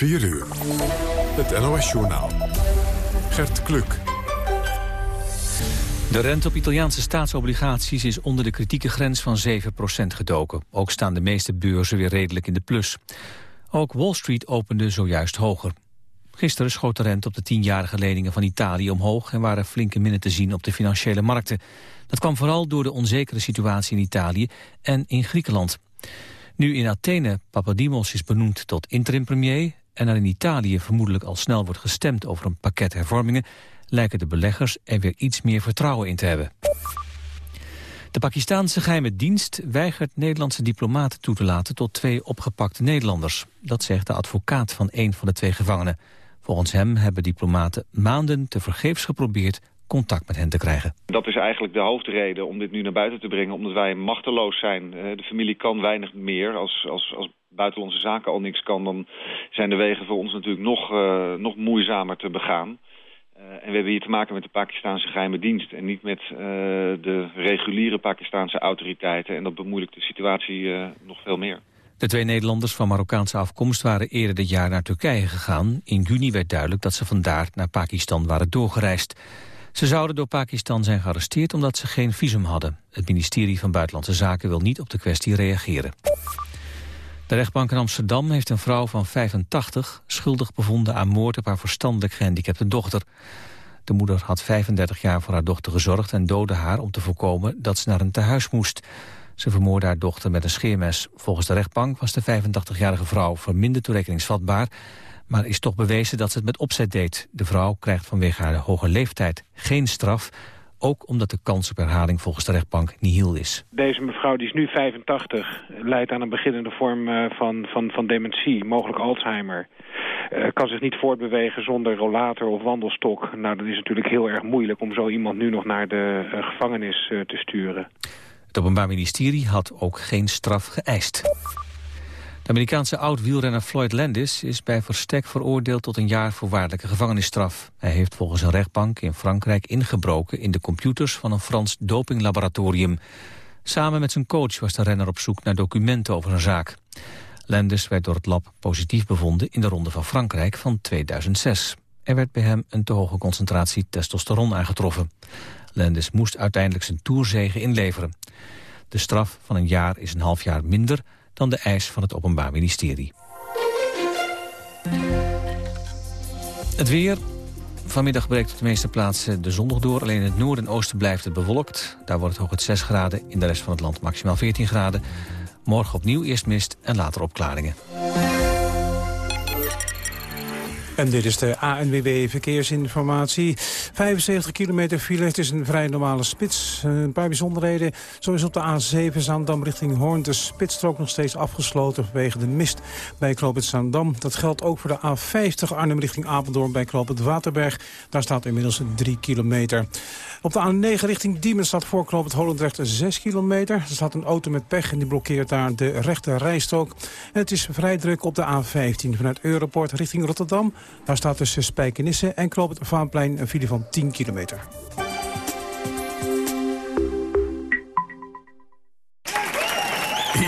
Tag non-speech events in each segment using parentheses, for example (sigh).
4 uur. Het NOS-journaal. Gert Kluk. De rente op Italiaanse staatsobligaties is onder de kritieke grens van 7% gedoken. Ook staan de meeste beurzen weer redelijk in de plus. Ook Wall Street opende zojuist hoger. Gisteren schoot de rente op de tienjarige leningen van Italië omhoog... en waren flinke minnen te zien op de financiële markten. Dat kwam vooral door de onzekere situatie in Italië en in Griekenland. Nu in Athene Papadimos is benoemd tot interim-premier... en er in Italië vermoedelijk al snel wordt gestemd over een pakket hervormingen... lijken de beleggers er weer iets meer vertrouwen in te hebben. De Pakistanse geheime dienst weigert Nederlandse diplomaten toe te laten tot twee opgepakte Nederlanders. Dat zegt de advocaat van een van de twee gevangenen. Volgens hem hebben diplomaten maanden tevergeefs geprobeerd contact met hen te krijgen. Dat is eigenlijk de hoofdreden om dit nu naar buiten te brengen, omdat wij machteloos zijn. Eh, de familie kan weinig meer. Als, als, als buitenlandse zaken al niks kan, dan zijn de wegen voor ons natuurlijk nog, uh, nog moeizamer te begaan. Uh, en we hebben hier te maken met de Pakistanse geheime dienst en niet met uh, de reguliere Pakistanse autoriteiten. En dat bemoeilijkt de situatie nog veel meer. De twee Nederlanders van Marokkaanse afkomst waren eerder dit jaar naar Turkije gegaan. In juni werd duidelijk dat ze vandaar naar Pakistan waren doorgereisd. Ze zouden door Pakistan zijn gearresteerd omdat ze geen visum hadden. Het ministerie van Buitenlandse Zaken wil niet op de kwestie reageren. De rechtbank in Amsterdam heeft een vrouw van 85 schuldig bevonden aan moord op haar verstandelijk gehandicapte dochter. De moeder had 35 jaar voor haar dochter gezorgd en doodde haar om te voorkomen dat ze naar een tehuis moest. Ze vermoordde haar dochter met een scheermes. Volgens de rechtbank was de 85-jarige vrouw verminderd toerekeningsvatbaar, maar is toch bewezen dat ze het met opzet deed. De vrouw krijgt vanwege haar hoge leeftijd geen straf, ook omdat de kans op herhaling volgens de rechtbank nihil is. Deze mevrouw die is nu 85, leidt aan een beginnende vorm uh, van, van, van dementie, mogelijk Alzheimer. Uh, kan zich niet voortbewegen zonder rollator of wandelstok. Nou, dat is natuurlijk heel erg moeilijk om zo iemand nu nog naar de uh, gevangenis te sturen. Het Openbaar Ministerie had ook geen straf geëist. Amerikaanse oud-wielrenner Floyd Landis is bij verstek veroordeeld tot een jaar voorwaardelijke gevangenisstraf. Hij heeft volgens een rechtbank in Frankrijk ingebroken in de computers van een Frans dopinglaboratorium. Samen met zijn coach was de renner op zoek naar documenten over een zaak. Landis werd door het lab positief bevonden in de Ronde van Frankrijk van 2006. Er werd bij hem een te hoge concentratie testosteron aangetroffen. Landis moest uiteindelijk zijn toerzegen inleveren. De straf van een jaar is een half jaar minder dan de eis van het Openbaar Ministerie. Het weer. Vanmiddag breekt op de meeste plaatsen de zon nog door. Alleen in het noorden en oosten blijft het bewolkt. Daar wordt het hooguit 6 graden. In de rest van het land maximaal 14 graden. Morgen opnieuw eerst mist en later opklaringen. En dit is de ANWB Verkeersinformatie. 75 kilometer file, het is een vrij normale spits. Een paar bijzonderheden. Zo is op de A7 Zaandam richting Hoorn de spitsstrook nog steeds afgesloten vanwege de mist bij Kloopend Zaandam. Dat geldt ook voor de A50 Arnhem richting Apeldoorn bij Kloopend Waterberg. Daar staat inmiddels 3 kilometer. Op de A9 richting Diemen staat voor Kloopend Holendrecht 6 kilometer. Er staat een auto met pech en die blokkeert daar de rechte rijstrook. Het is vrij druk op de A15 vanuit Europort richting Rotterdam. Daar staat tussen Spijkenisse en Knoop het Vaanplein een file van 10 kilometer.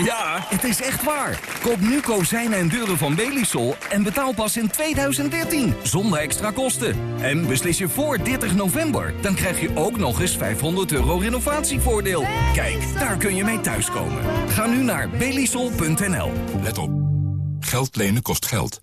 Ja, het is echt waar. Koop nu kozijnen en deuren van Belisol en betaal pas in 2013. Zonder extra kosten. En beslis je voor 30 november. Dan krijg je ook nog eens 500 euro renovatievoordeel. Kijk, daar kun je mee thuiskomen. Ga nu naar belisol.nl. Let op. Geld lenen kost geld.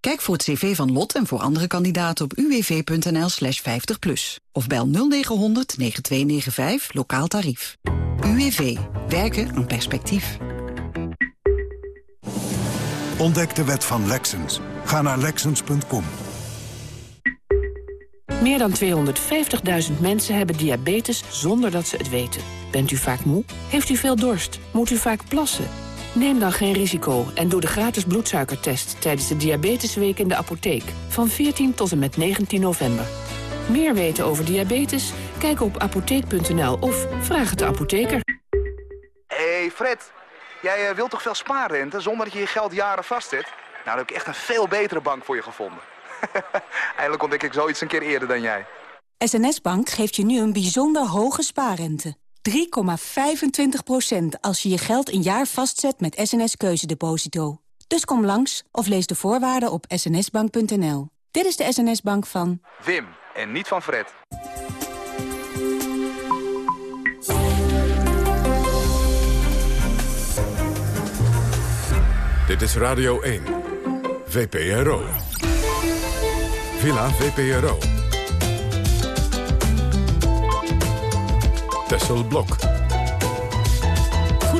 Kijk voor het cv van Lot en voor andere kandidaten op uwv.nl slash 50 plus. Of bel 0900 9295 lokaal tarief. UWV. Werken aan perspectief. Ontdek de wet van Lexens. Ga naar Lexens.com. Meer dan 250.000 mensen hebben diabetes zonder dat ze het weten. Bent u vaak moe? Heeft u veel dorst? Moet u vaak plassen? Neem dan geen risico en doe de gratis bloedsuikertest... tijdens de Diabetesweek in de apotheek. Van 14 tot en met 19 november. Meer weten over diabetes? Kijk op apotheek.nl of vraag het de apotheker. hey Fred, jij eh, wilt toch veel spaarrente zonder dat je je geld jaren vastzet? Nou, dan heb ik echt een veel betere bank voor je gevonden. (laughs) Eindelijk ontdek ik zoiets een keer eerder dan jij. SNS Bank geeft je nu een bijzonder hoge spaarrente. 3,25% als je je geld een jaar vastzet met SNS Keuzedeposito. Dus kom langs of lees de voorwaarden op snsbank.nl. Dit is de SNS Bank van... Wim, en niet van Fred. Dit is Radio 1. VPRO. Villa VPRO. Tessel Blok.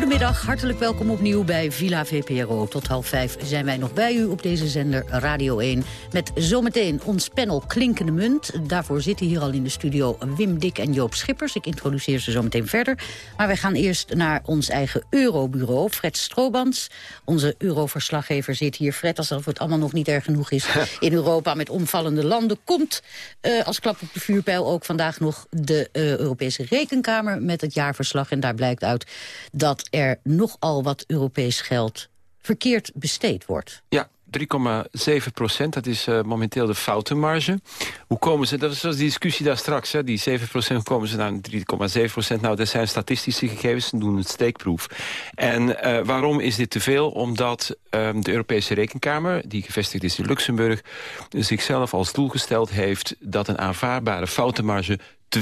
Goedemiddag, hartelijk welkom opnieuw bij Villa VPRO. Tot half vijf zijn wij nog bij u op deze zender Radio 1. Met zometeen ons panel Klinkende Munt. Daarvoor zitten hier al in de studio Wim Dik en Joop Schippers. Ik introduceer ze zometeen verder. Maar wij gaan eerst naar ons eigen Eurobureau. Fred Stroobans, onze Euroverslaggever, zit hier. Fred, als dat het allemaal nog niet erg genoeg is in Europa met omvallende landen... komt uh, als klap op de vuurpijl ook vandaag nog de uh, Europese Rekenkamer... met het jaarverslag. En daar blijkt uit dat er nogal wat Europees geld verkeerd besteed wordt. Ja, 3,7 procent, dat is uh, momenteel de foutenmarge. Hoe komen ze, dat is zoals die discussie daar straks, hè, die 7 procent, komen ze naar 3,7 procent? Nou, dat zijn statistische gegevens, ze doen een steekproef. En uh, waarom is dit te veel? Omdat um, de Europese Rekenkamer, die gevestigd is in Luxemburg, zichzelf als doel gesteld heeft dat een aanvaardbare foutenmarge 2%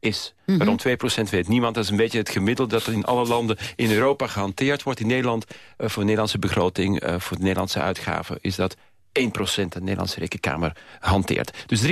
is. Mm -hmm. Waarom 2% weet niemand. Dat is een beetje het gemiddelde dat er in alle landen in Europa gehanteerd wordt. In Nederland, uh, voor de Nederlandse begroting, uh, voor de Nederlandse uitgaven... is dat 1% de Nederlandse Rekenkamer hanteert. Dus 3,7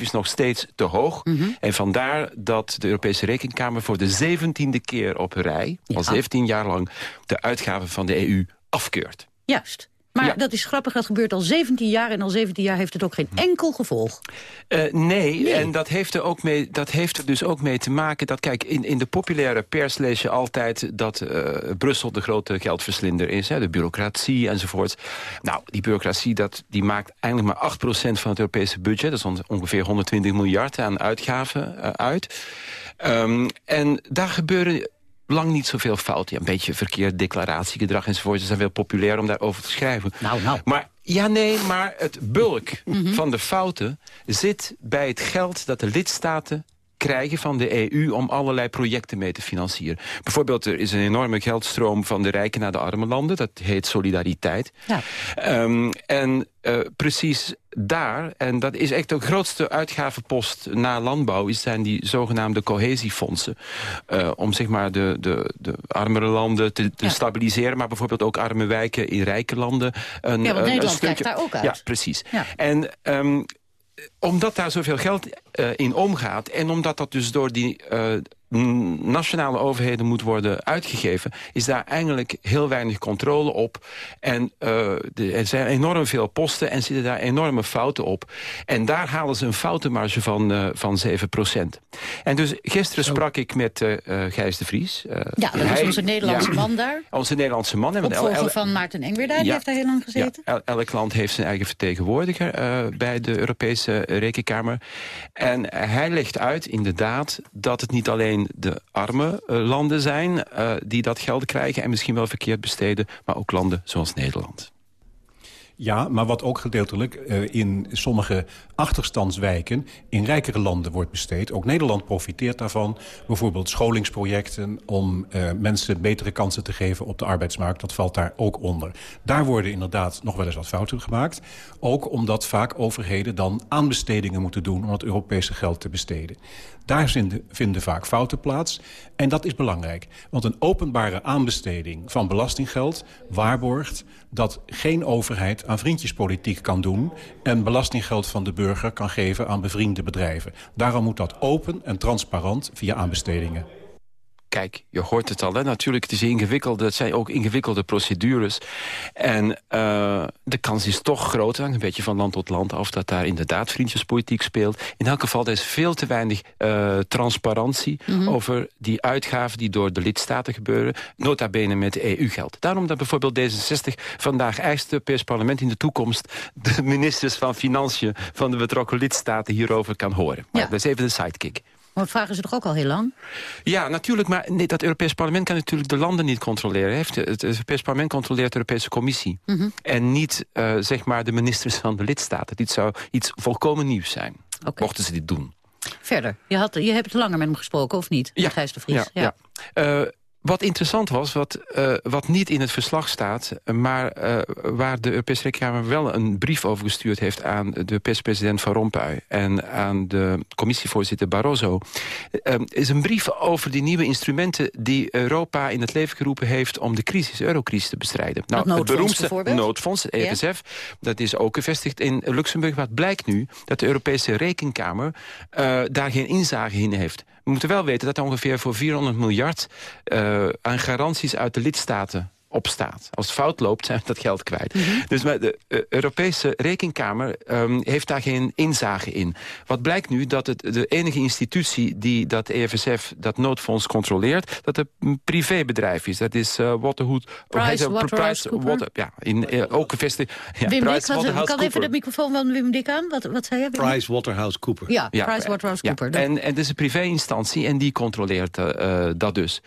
is nog steeds te hoog. Mm -hmm. En vandaar dat de Europese Rekenkamer voor de zeventiende keer op rij... Ja. al 17 jaar lang de uitgaven van de EU afkeurt. Juist. Maar ja. dat is grappig, dat gebeurt al 17 jaar... en al 17 jaar heeft het ook geen enkel gevolg. Uh, nee, nee, en dat heeft, er ook mee, dat heeft er dus ook mee te maken... dat, kijk, in, in de populaire pers lees je altijd... dat uh, Brussel de grote geldverslinder is, hè, de bureaucratie enzovoort. Nou, die bureaucratie dat, die maakt eigenlijk maar 8% van het Europese budget. Dat is ongeveer 120 miljard aan uitgaven uh, uit. Um, en daar gebeuren lang niet zoveel fout. Ja, een beetje verkeerd declaratiegedrag enzovoort. Ze zijn wel populair om daarover te schrijven. Nou, nou. Maar ja, nee, maar het bulk mm -hmm. van de fouten zit bij het geld dat de lidstaten krijgen van de EU om allerlei projecten mee te financieren. Bijvoorbeeld, er is een enorme geldstroom van de rijken naar de arme landen. Dat heet solidariteit. Ja. Um, en uh, precies daar, en dat is echt de grootste uitgavenpost na landbouw... Is zijn die zogenaamde cohesiefondsen. Uh, om zeg maar de, de, de armere landen te, te ja. stabiliseren... maar bijvoorbeeld ook arme wijken in rijke landen. Een, ja, want Nederland een stukje, daar ook uit. Ja, precies. Ja. En um, omdat daar zoveel geld uh, in omgaat... en omdat dat dus door die uh, nationale overheden moet worden uitgegeven... is daar eigenlijk heel weinig controle op. En uh, de, er zijn enorm veel posten en zitten daar enorme fouten op. En daar halen ze een foutenmarge van, uh, van 7% En dus gisteren Zo. sprak ik met uh, Gijs de Vries. ja, dat was onze Nederlandse ja, man daar. Onze Nederlandse man. Opvolger van Maarten Engwerda, die heeft daar heel lang gezeten. Ja, elk land heeft zijn eigen vertegenwoordiger bij de Europese Rekenkamer. En hij legt uit inderdaad dat het niet alleen de arme uh, landen zijn uh, die dat geld krijgen... en misschien wel verkeerd besteden, maar ook landen zoals Nederland. Ja, maar wat ook gedeeltelijk uh, in sommige achterstandswijken in rijkere landen wordt besteed. Ook Nederland profiteert daarvan. Bijvoorbeeld scholingsprojecten om uh, mensen betere kansen te geven op de arbeidsmarkt. Dat valt daar ook onder. Daar worden inderdaad nog wel eens wat fouten gemaakt. Ook omdat vaak overheden dan aanbestedingen moeten doen om het Europese geld te besteden. Daar vinden vaak fouten plaats. En dat is belangrijk. Want een openbare aanbesteding van belastinggeld waarborgt dat geen overheid aan vriendjespolitiek kan doen... en belastinggeld van de burger kan geven aan bevriende bedrijven. Daarom moet dat open en transparant via aanbestedingen. Kijk, je hoort het al, hè? natuurlijk, het is ingewikkeld. Het zijn ook ingewikkelde procedures. En uh, de kans is toch groot, een beetje van land tot land af... dat daar inderdaad vriendjespolitiek speelt. In elk geval, er is veel te weinig uh, transparantie... Mm -hmm. over die uitgaven die door de lidstaten gebeuren. Nota bene met EU-geld. Daarom dat bijvoorbeeld D66 vandaag eist het Europees Parlement in de toekomst... de ministers van Financiën van de betrokken lidstaten hierover kan horen. Maar ja. dat is even de sidekick. Maar vragen ze toch ook al heel lang? Ja, natuurlijk, maar nee, dat Europees Parlement kan natuurlijk de landen niet controleren. Het, het Europees Parlement controleert de Europese Commissie. Mm -hmm. En niet, uh, zeg maar, de ministers van de lidstaten. Dit zou iets volkomen nieuws zijn, okay. mochten ze dit doen. Verder, je, had, je hebt langer met hem gesproken, of niet? Ja, Gijs de Vries. ja. ja. ja. Uh, wat interessant was, wat, uh, wat niet in het verslag staat... maar uh, waar de Europese Rekenkamer wel een brief over gestuurd heeft... aan de Europese president Van Rompuy en aan de commissievoorzitter Barroso... Uh, is een brief over die nieuwe instrumenten... die Europa in het leven geroepen heeft om de crisis, de eurocrisis te bestrijden. Nou, het beroemdste noodfonds, het EFSF, ja. dat is ook gevestigd in Luxemburg. Wat blijkt nu? Dat de Europese Rekenkamer daar geen inzage in heeft. We moeten wel weten dat er ongeveer voor 400 miljard uh, aan garanties uit de lidstaten opstaat. Als het fout loopt, zijn we dat geld kwijt. Mm -hmm. Dus de uh, Europese Rekenkamer um, heeft daar geen inzage in. Wat blijkt nu? Dat het de enige institutie die dat EFSF, dat noodfonds, controleert... dat het een privébedrijf is. Dat is uh, Waterhood... Price, Waterhouse Water, Ja, in, uh, ook gevestigd... Ja, Wim Price, Dick, kan even de microfoon van Wim Dick aan? Wat, wat zei je? Price Waterhouse Cooper. Ja, ja Price Waterhouse Cooper. Ja. En, en het is een privé-instantie en die controleert dat dus.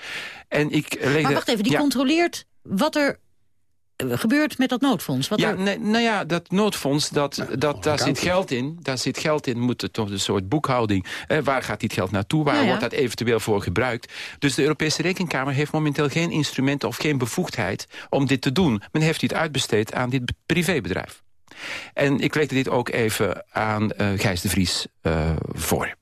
En ik maar wacht even, die ja. controleert wat er gebeurt met dat noodfonds? Wat ja, er... nee, nou ja, dat noodfonds, dat, dat, daar zit geld in. Daar zit geld in, moet het toch een soort boekhouding. Eh, waar gaat dit geld naartoe? Waar ja, ja. wordt dat eventueel voor gebruikt? Dus de Europese Rekenkamer heeft momenteel geen instrumenten... of geen bevoegdheid om dit te doen. Men heeft dit uitbesteed aan dit privébedrijf. En ik legde dit ook even aan uh, Gijs de Vries uh, voor.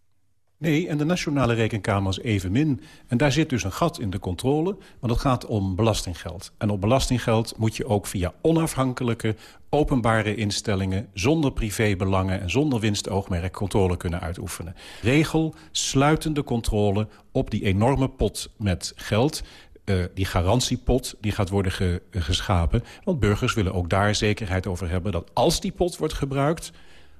Nee, en de Nationale Rekenkamer is evenmin. En daar zit dus een gat in de controle, want het gaat om belastinggeld. En op belastinggeld moet je ook via onafhankelijke, openbare instellingen... zonder privébelangen en zonder winstoogmerk controle kunnen uitoefenen. Regel sluitende controle op die enorme pot met geld... Uh, die garantiepot die gaat worden ge geschapen. Want burgers willen ook daar zekerheid over hebben... dat als die pot wordt gebruikt,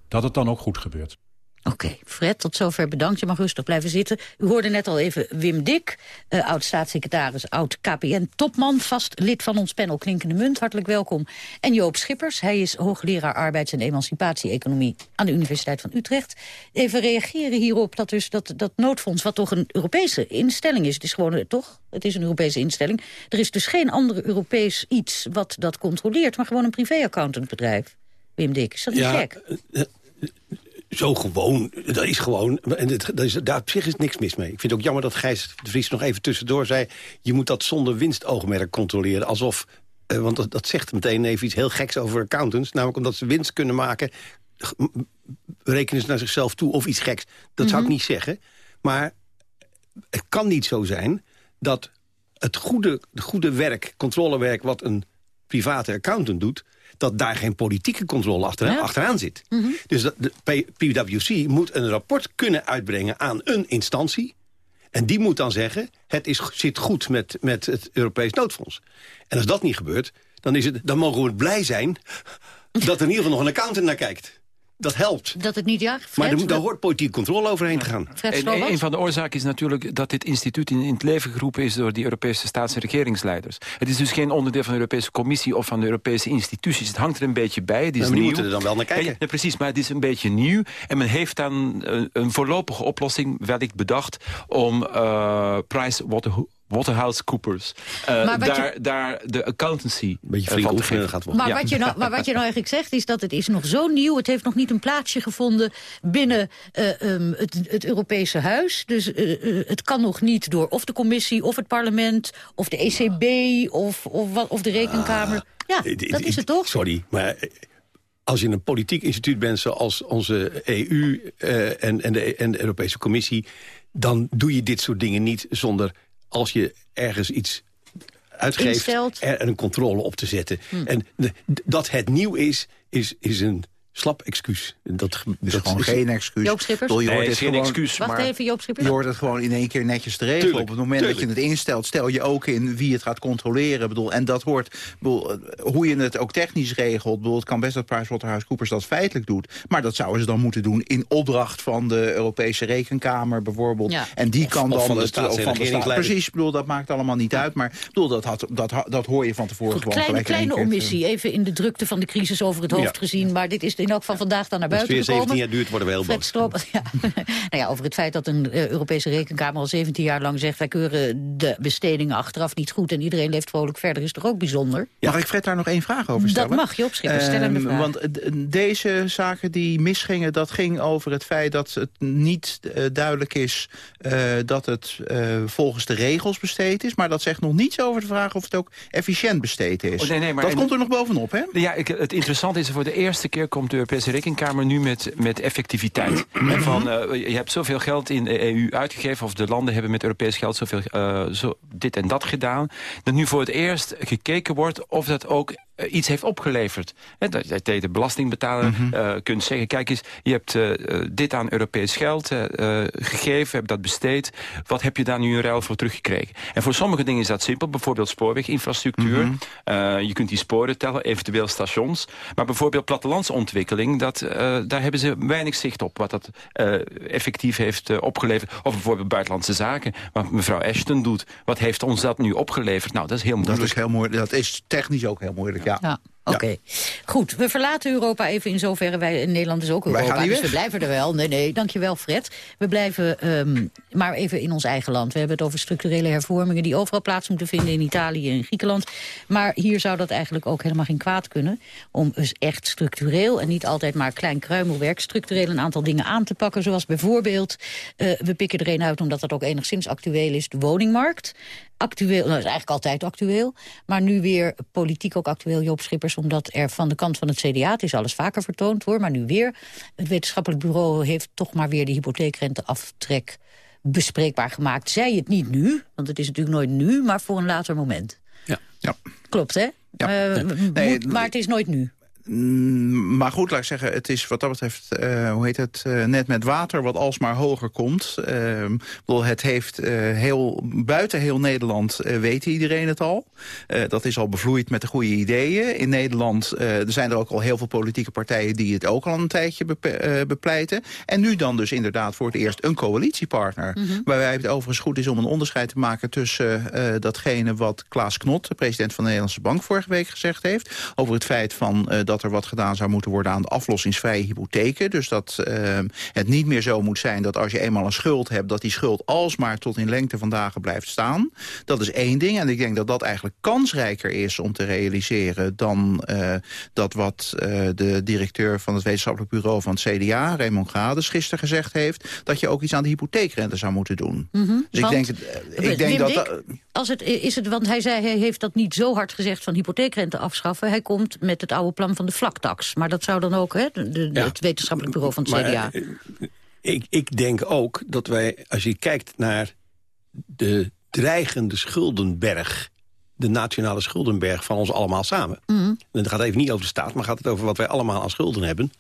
dat het dan ook goed gebeurt. Oké, okay, Fred, tot zover bedankt. Je mag rustig blijven zitten. U hoorde net al even Wim Dik, uh, oud-staatssecretaris, oud-KPN-topman... vast lid van ons panel Klinkende Munt, hartelijk welkom. En Joop Schippers, hij is hoogleraar arbeids- en emancipatie-economie... aan de Universiteit van Utrecht. Even reageren hierop dat, dus dat, dat noodfonds, wat toch een Europese instelling is... het is gewoon, toch? Het is een Europese instelling. Er is dus geen andere Europees iets wat dat controleert... maar gewoon een privé-accountantbedrijf. Wim Dik, is dat niet ja, gek? Uh, zo gewoon, dat is gewoon, en het, dat is, daar op zich is niks mis mee. Ik vind het ook jammer dat Gijs de Vries nog even tussendoor zei... je moet dat zonder winstoogmerk controleren, alsof... Uh, want dat, dat zegt meteen even iets heel geks over accountants. Namelijk omdat ze winst kunnen maken, rekenen ze naar zichzelf toe of iets geks. Dat mm -hmm. zou ik niet zeggen. Maar het kan niet zo zijn dat het goede, goede werk, controlewerk... wat een private accountant doet dat daar geen politieke controle achteraan, ja. achteraan zit. Mm -hmm. Dus dat, de PwC moet een rapport kunnen uitbrengen aan een instantie... en die moet dan zeggen, het is, zit goed met, met het Europees noodfonds. En als dat niet gebeurt, dan, is het, dan mogen we blij zijn... dat er in ieder geval nog een accountant naar kijkt dat helpt. Dat het niet, ja. Fred, maar er, daar hoort politieke controle overheen te gaan. En, een van de oorzaken is natuurlijk dat dit instituut in, in, het leven geroepen is... door die Europese staats- en regeringsleiders. Het is dus geen onderdeel van de Europese Commissie of van de Europese instituties. Het hangt er een beetje bij. Het is maar nieuw. moeten er dan wel naar kijken. Ja, precies, maar het is een beetje nieuw. En men heeft dan een, een voorlopige oplossing wellicht bedacht... om uh, Price Waterhouse Waterhouse-Coopers. Uh, daar, je, daar de accountancy een beetje flink uh, oefenen gaat worden. Maar, ja. wat je nou, maar wat je nou eigenlijk zegt is dat het is nog zo nieuw. Het heeft nog niet een plaatsje gevonden binnen uh, um, het, het, Europese huis. Dus het kan nog niet door of de commissie of het parlement... of de ECB of, of, of de rekenkamer. ja, dat is het toch? Sorry, maar als je een politiek instituut bent zoals onze EU en, en, de, en de Europese Commissie... dan doe je dit soort dingen niet zonder als je ergens iets uitgeeft... er een controle op te zetten. Hm. En dat het nieuw is, is, is een slap excuus. Dat, Dus dat gewoon is- geen excuus. Joop Schippers? Bedoel, je Nee, hoort het het is geen gewoon- excuus, Wacht maar... even, Joop Schippers. Je hoort het gewoon in één keer netjes te regelen. Tuurlijk, Op het moment tuurlijk. dat je het instelt, stel je ook in wie het gaat controleren. Bedoel, en dat hoort, bedoel, eh, hoe je het ook technisch regelt. Bedoel, het kan best dat PricewaterhouseCoopers dat feitelijk doet. Maar dat zouden ze dan moeten doen in opdracht van de Europese Rekenkamer bijvoorbeeld. Ja. En die Of- kan of dan van de het- of van de staat. Precies, ik bedoel, dat maakt allemaal niet uit. Maar ik bedoel, dat, had, dat, dat hoor je van tevoren Goed, gewoon kleine, kleine omissie, even in de drukte van de crisis over het hoofd Ja. gezien. Maar dit is in elk geval vandaag dan naar Als het buiten weer gekomen. 17 jaar duurt, worden we heel boos. Stroop, (laughs) ja. nou ja, over het feit dat een eh, Europese rekenkamer al 17 jaar lang zegt... wij keuren de bestedingen achteraf niet goed en iedereen leeft vrolijk verder... is toch ook bijzonder? Mag ik Fred daar nog één vraag over stellen? Dat mag je opschippen, stel hem de Ehm, vraag. Want eh, deze zaken die misgingen, dat ging over het feit dat het niet eh, duidelijk is eh, dat het eh, volgens de regels besteed is. Maar dat zegt nog niets over de vraag of het ook efficiënt besteed is. Oh, nee, nee, maar dat en- komt er nog bovenop, hè? Ja, ik, het interessante is, voor de eerste keer komt de Europese Rekenkamer nu met, met effectiviteit. (clears throat) En van, eh, je hebt zoveel geld in de EU uitgegeven, of de landen hebben met Europees geld zoveel, eh, zo, dit en dat gedaan. Dat nu voor het eerst gekeken wordt of dat ook iets heeft opgeleverd. Dat dat je de belastingbetaler eh, kunt zeggen, kijk eens, je hebt eh, eh, dit aan Europees geld eh, eh, gegeven, heb dat besteed. Wat heb je daar nu in ruil voor teruggekregen? En voor sommige dingen is dat simpel, bijvoorbeeld spoorweginfrastructuur. Eh, je kunt die sporen tellen, eventueel stations. Maar bijvoorbeeld plattelandsontwikkeling, dat, eh, daar hebben ze weinig zicht op... wat dat eh, effectief heeft eh, opgeleverd. Of bijvoorbeeld buitenlandse zaken, wat mevrouw Ashton doet. Wat heeft ons dat nu opgeleverd? Nou, dat is heel moeilijk. Dat is heel moeilijk. Dat is technisch ook heel moeilijk, ja. Ja. Oké, goed. We verlaten Europa even in zoverre. Wij in Nederland is ook Europa, dus weg. we blijven er wel. Nee, nee, dankjewel Fred. We blijven ehm, maar even in ons eigen land. We hebben het over structurele hervormingen... die overal plaats moeten vinden in Italië en Griekenland. Maar hier zou dat eigenlijk ook helemaal geen kwaad kunnen. Om dus echt structureel en niet altijd maar klein kruimelwerk... structureel een aantal dingen aan te pakken. Zoals bijvoorbeeld, eh, we pikken er een uit omdat dat ook enigszins actueel is... de woningmarkt. Actueel, nou, dat is eigenlijk altijd actueel. Maar nu weer politiek ook actueel, Joop Schippers... omdat er van de kant van het CDA, het is alles vaker vertoond hoor... maar nu weer, het wetenschappelijk bureau heeft toch maar weer... de hypotheekrenteaftrek bespreekbaar gemaakt. Zij het niet nu, want het is natuurlijk nooit nu... maar voor een later moment. Ja. ja. Klopt, hè? Ja. Eh, Nee, moet- maar het is nooit nu. Mm, Maar goed, laat ik zeggen, het is wat dat betreft, eh, hoe heet het, eh, net met water wat alsmaar hoger komt. Ik bedoel, het heeft heel, buiten heel Nederland weet iedereen het al. Dat is al bevloeid met de goede ideeën. In Nederland er zijn er ook al heel veel politieke partijen die het ook al een tijdje bepleiten. En nu dan dus inderdaad voor het eerst een coalitiepartner. Waarbij het overigens goed is om een onderscheid te maken tussen datgene wat Klaas Knot, de president van de Nederlandse Bank, vorige week gezegd heeft. Over het feit van, eh, dat er wat gedaan zou moeten worden aan de aflossingsvrije hypotheken. Dus dat eh, het niet meer zo moet zijn dat als je eenmaal een schuld hebt, dat die schuld alsmaar tot in lengte van dagen blijft staan. Dat is één ding. En ik denk dat dat eigenlijk kansrijker is om te realiseren dan eh, dat wat eh, de directeur van het wetenschappelijk bureau van het CDA, Raymond Gades, gisteren gezegd heeft, dat je ook iets aan de hypotheekrente zou moeten doen. Mhm, Dus ik denk, ik denk Wim dat... Dik, dat- als het, is het, want hij zei, hij heeft dat niet zo hard gezegd van hypotheekrente afschaffen. Hij komt met het oude plan van de vlaktax. Maar dat zou dan ook, hè, de, de- Ja. het wetenschappelijk bureau van het Maar, CDA. eh, ik, ik denk ook dat wij, als je kijkt naar de dreigende schuldenberg... de nationale schuldenberg van ons allemaal samen... Mhm. en het gaat even niet over de staat, maar gaat het over wat wij allemaal aan schulden hebben...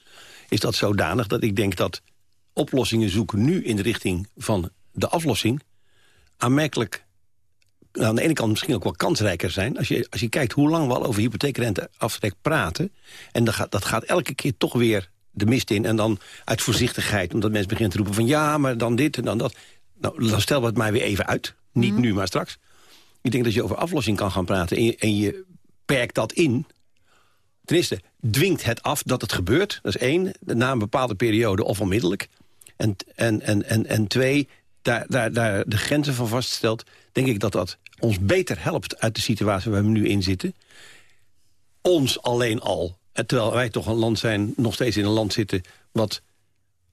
is dat zodanig dat ik denk dat oplossingen zoeken nu in de richting van de aflossing... aanmerkelijk aan de ene kant misschien ook wel kansrijker zijn. Als je, als je kijkt hoe lang we al over hypotheekrenteaftrek praten... en dat gaat, dat gaat elke keer toch weer de mist in. En dan uit voorzichtigheid, omdat mensen beginnen te roepen van... ja, maar dan dit en dan dat. Nou, dan stellen we het maar weer even uit. Niet nu, maar straks. Ik denk dat je over aflossing kan gaan praten en je, en je perkt dat in... Ten eerste, dwingt het af dat het gebeurt. Dat is één, na een bepaalde periode of onmiddellijk. En, en, en, en, en twee, daar, daar, daar de grenzen van vaststelt... denk ik dat dat ons beter helpt uit de situatie waar we nu in zitten. Ons alleen al. En terwijl wij toch een land zijn, nog steeds in een land zitten... wat,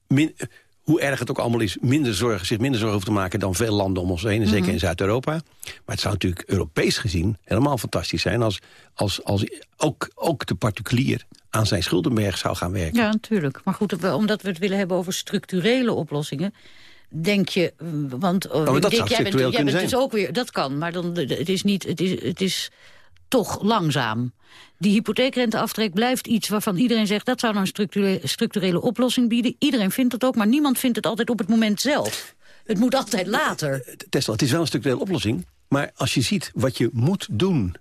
min, hoe erg het ook allemaal is, minder zorgen, zich minder zorgen hoeft te maken... dan veel landen om ons heen, en zeker Mhm. in Zuid-Europa. Maar het zou natuurlijk Europees gezien helemaal fantastisch zijn... als, als, als ook, ook de particulier aan zijn schuldenberg zou gaan werken. Ja, natuurlijk. Maar goed, omdat we het willen hebben over structurele oplossingen... denk je, eh, want oh, Dick, zou jij bent, jij dus ook weer... Dat kan, maar dan, het is niet... Het is, het is toch langzaam. Die hypotheekrenteaftrek blijft iets waarvan iedereen zegt... dat zou nou een structurele, structurele oplossing bieden. Iedereen vindt het ook, maar niemand vindt het altijd op het moment zelf. Het moet altijd later. Tesla, het is wel een structurele oplossing. Maar als je ziet wat je moet doen...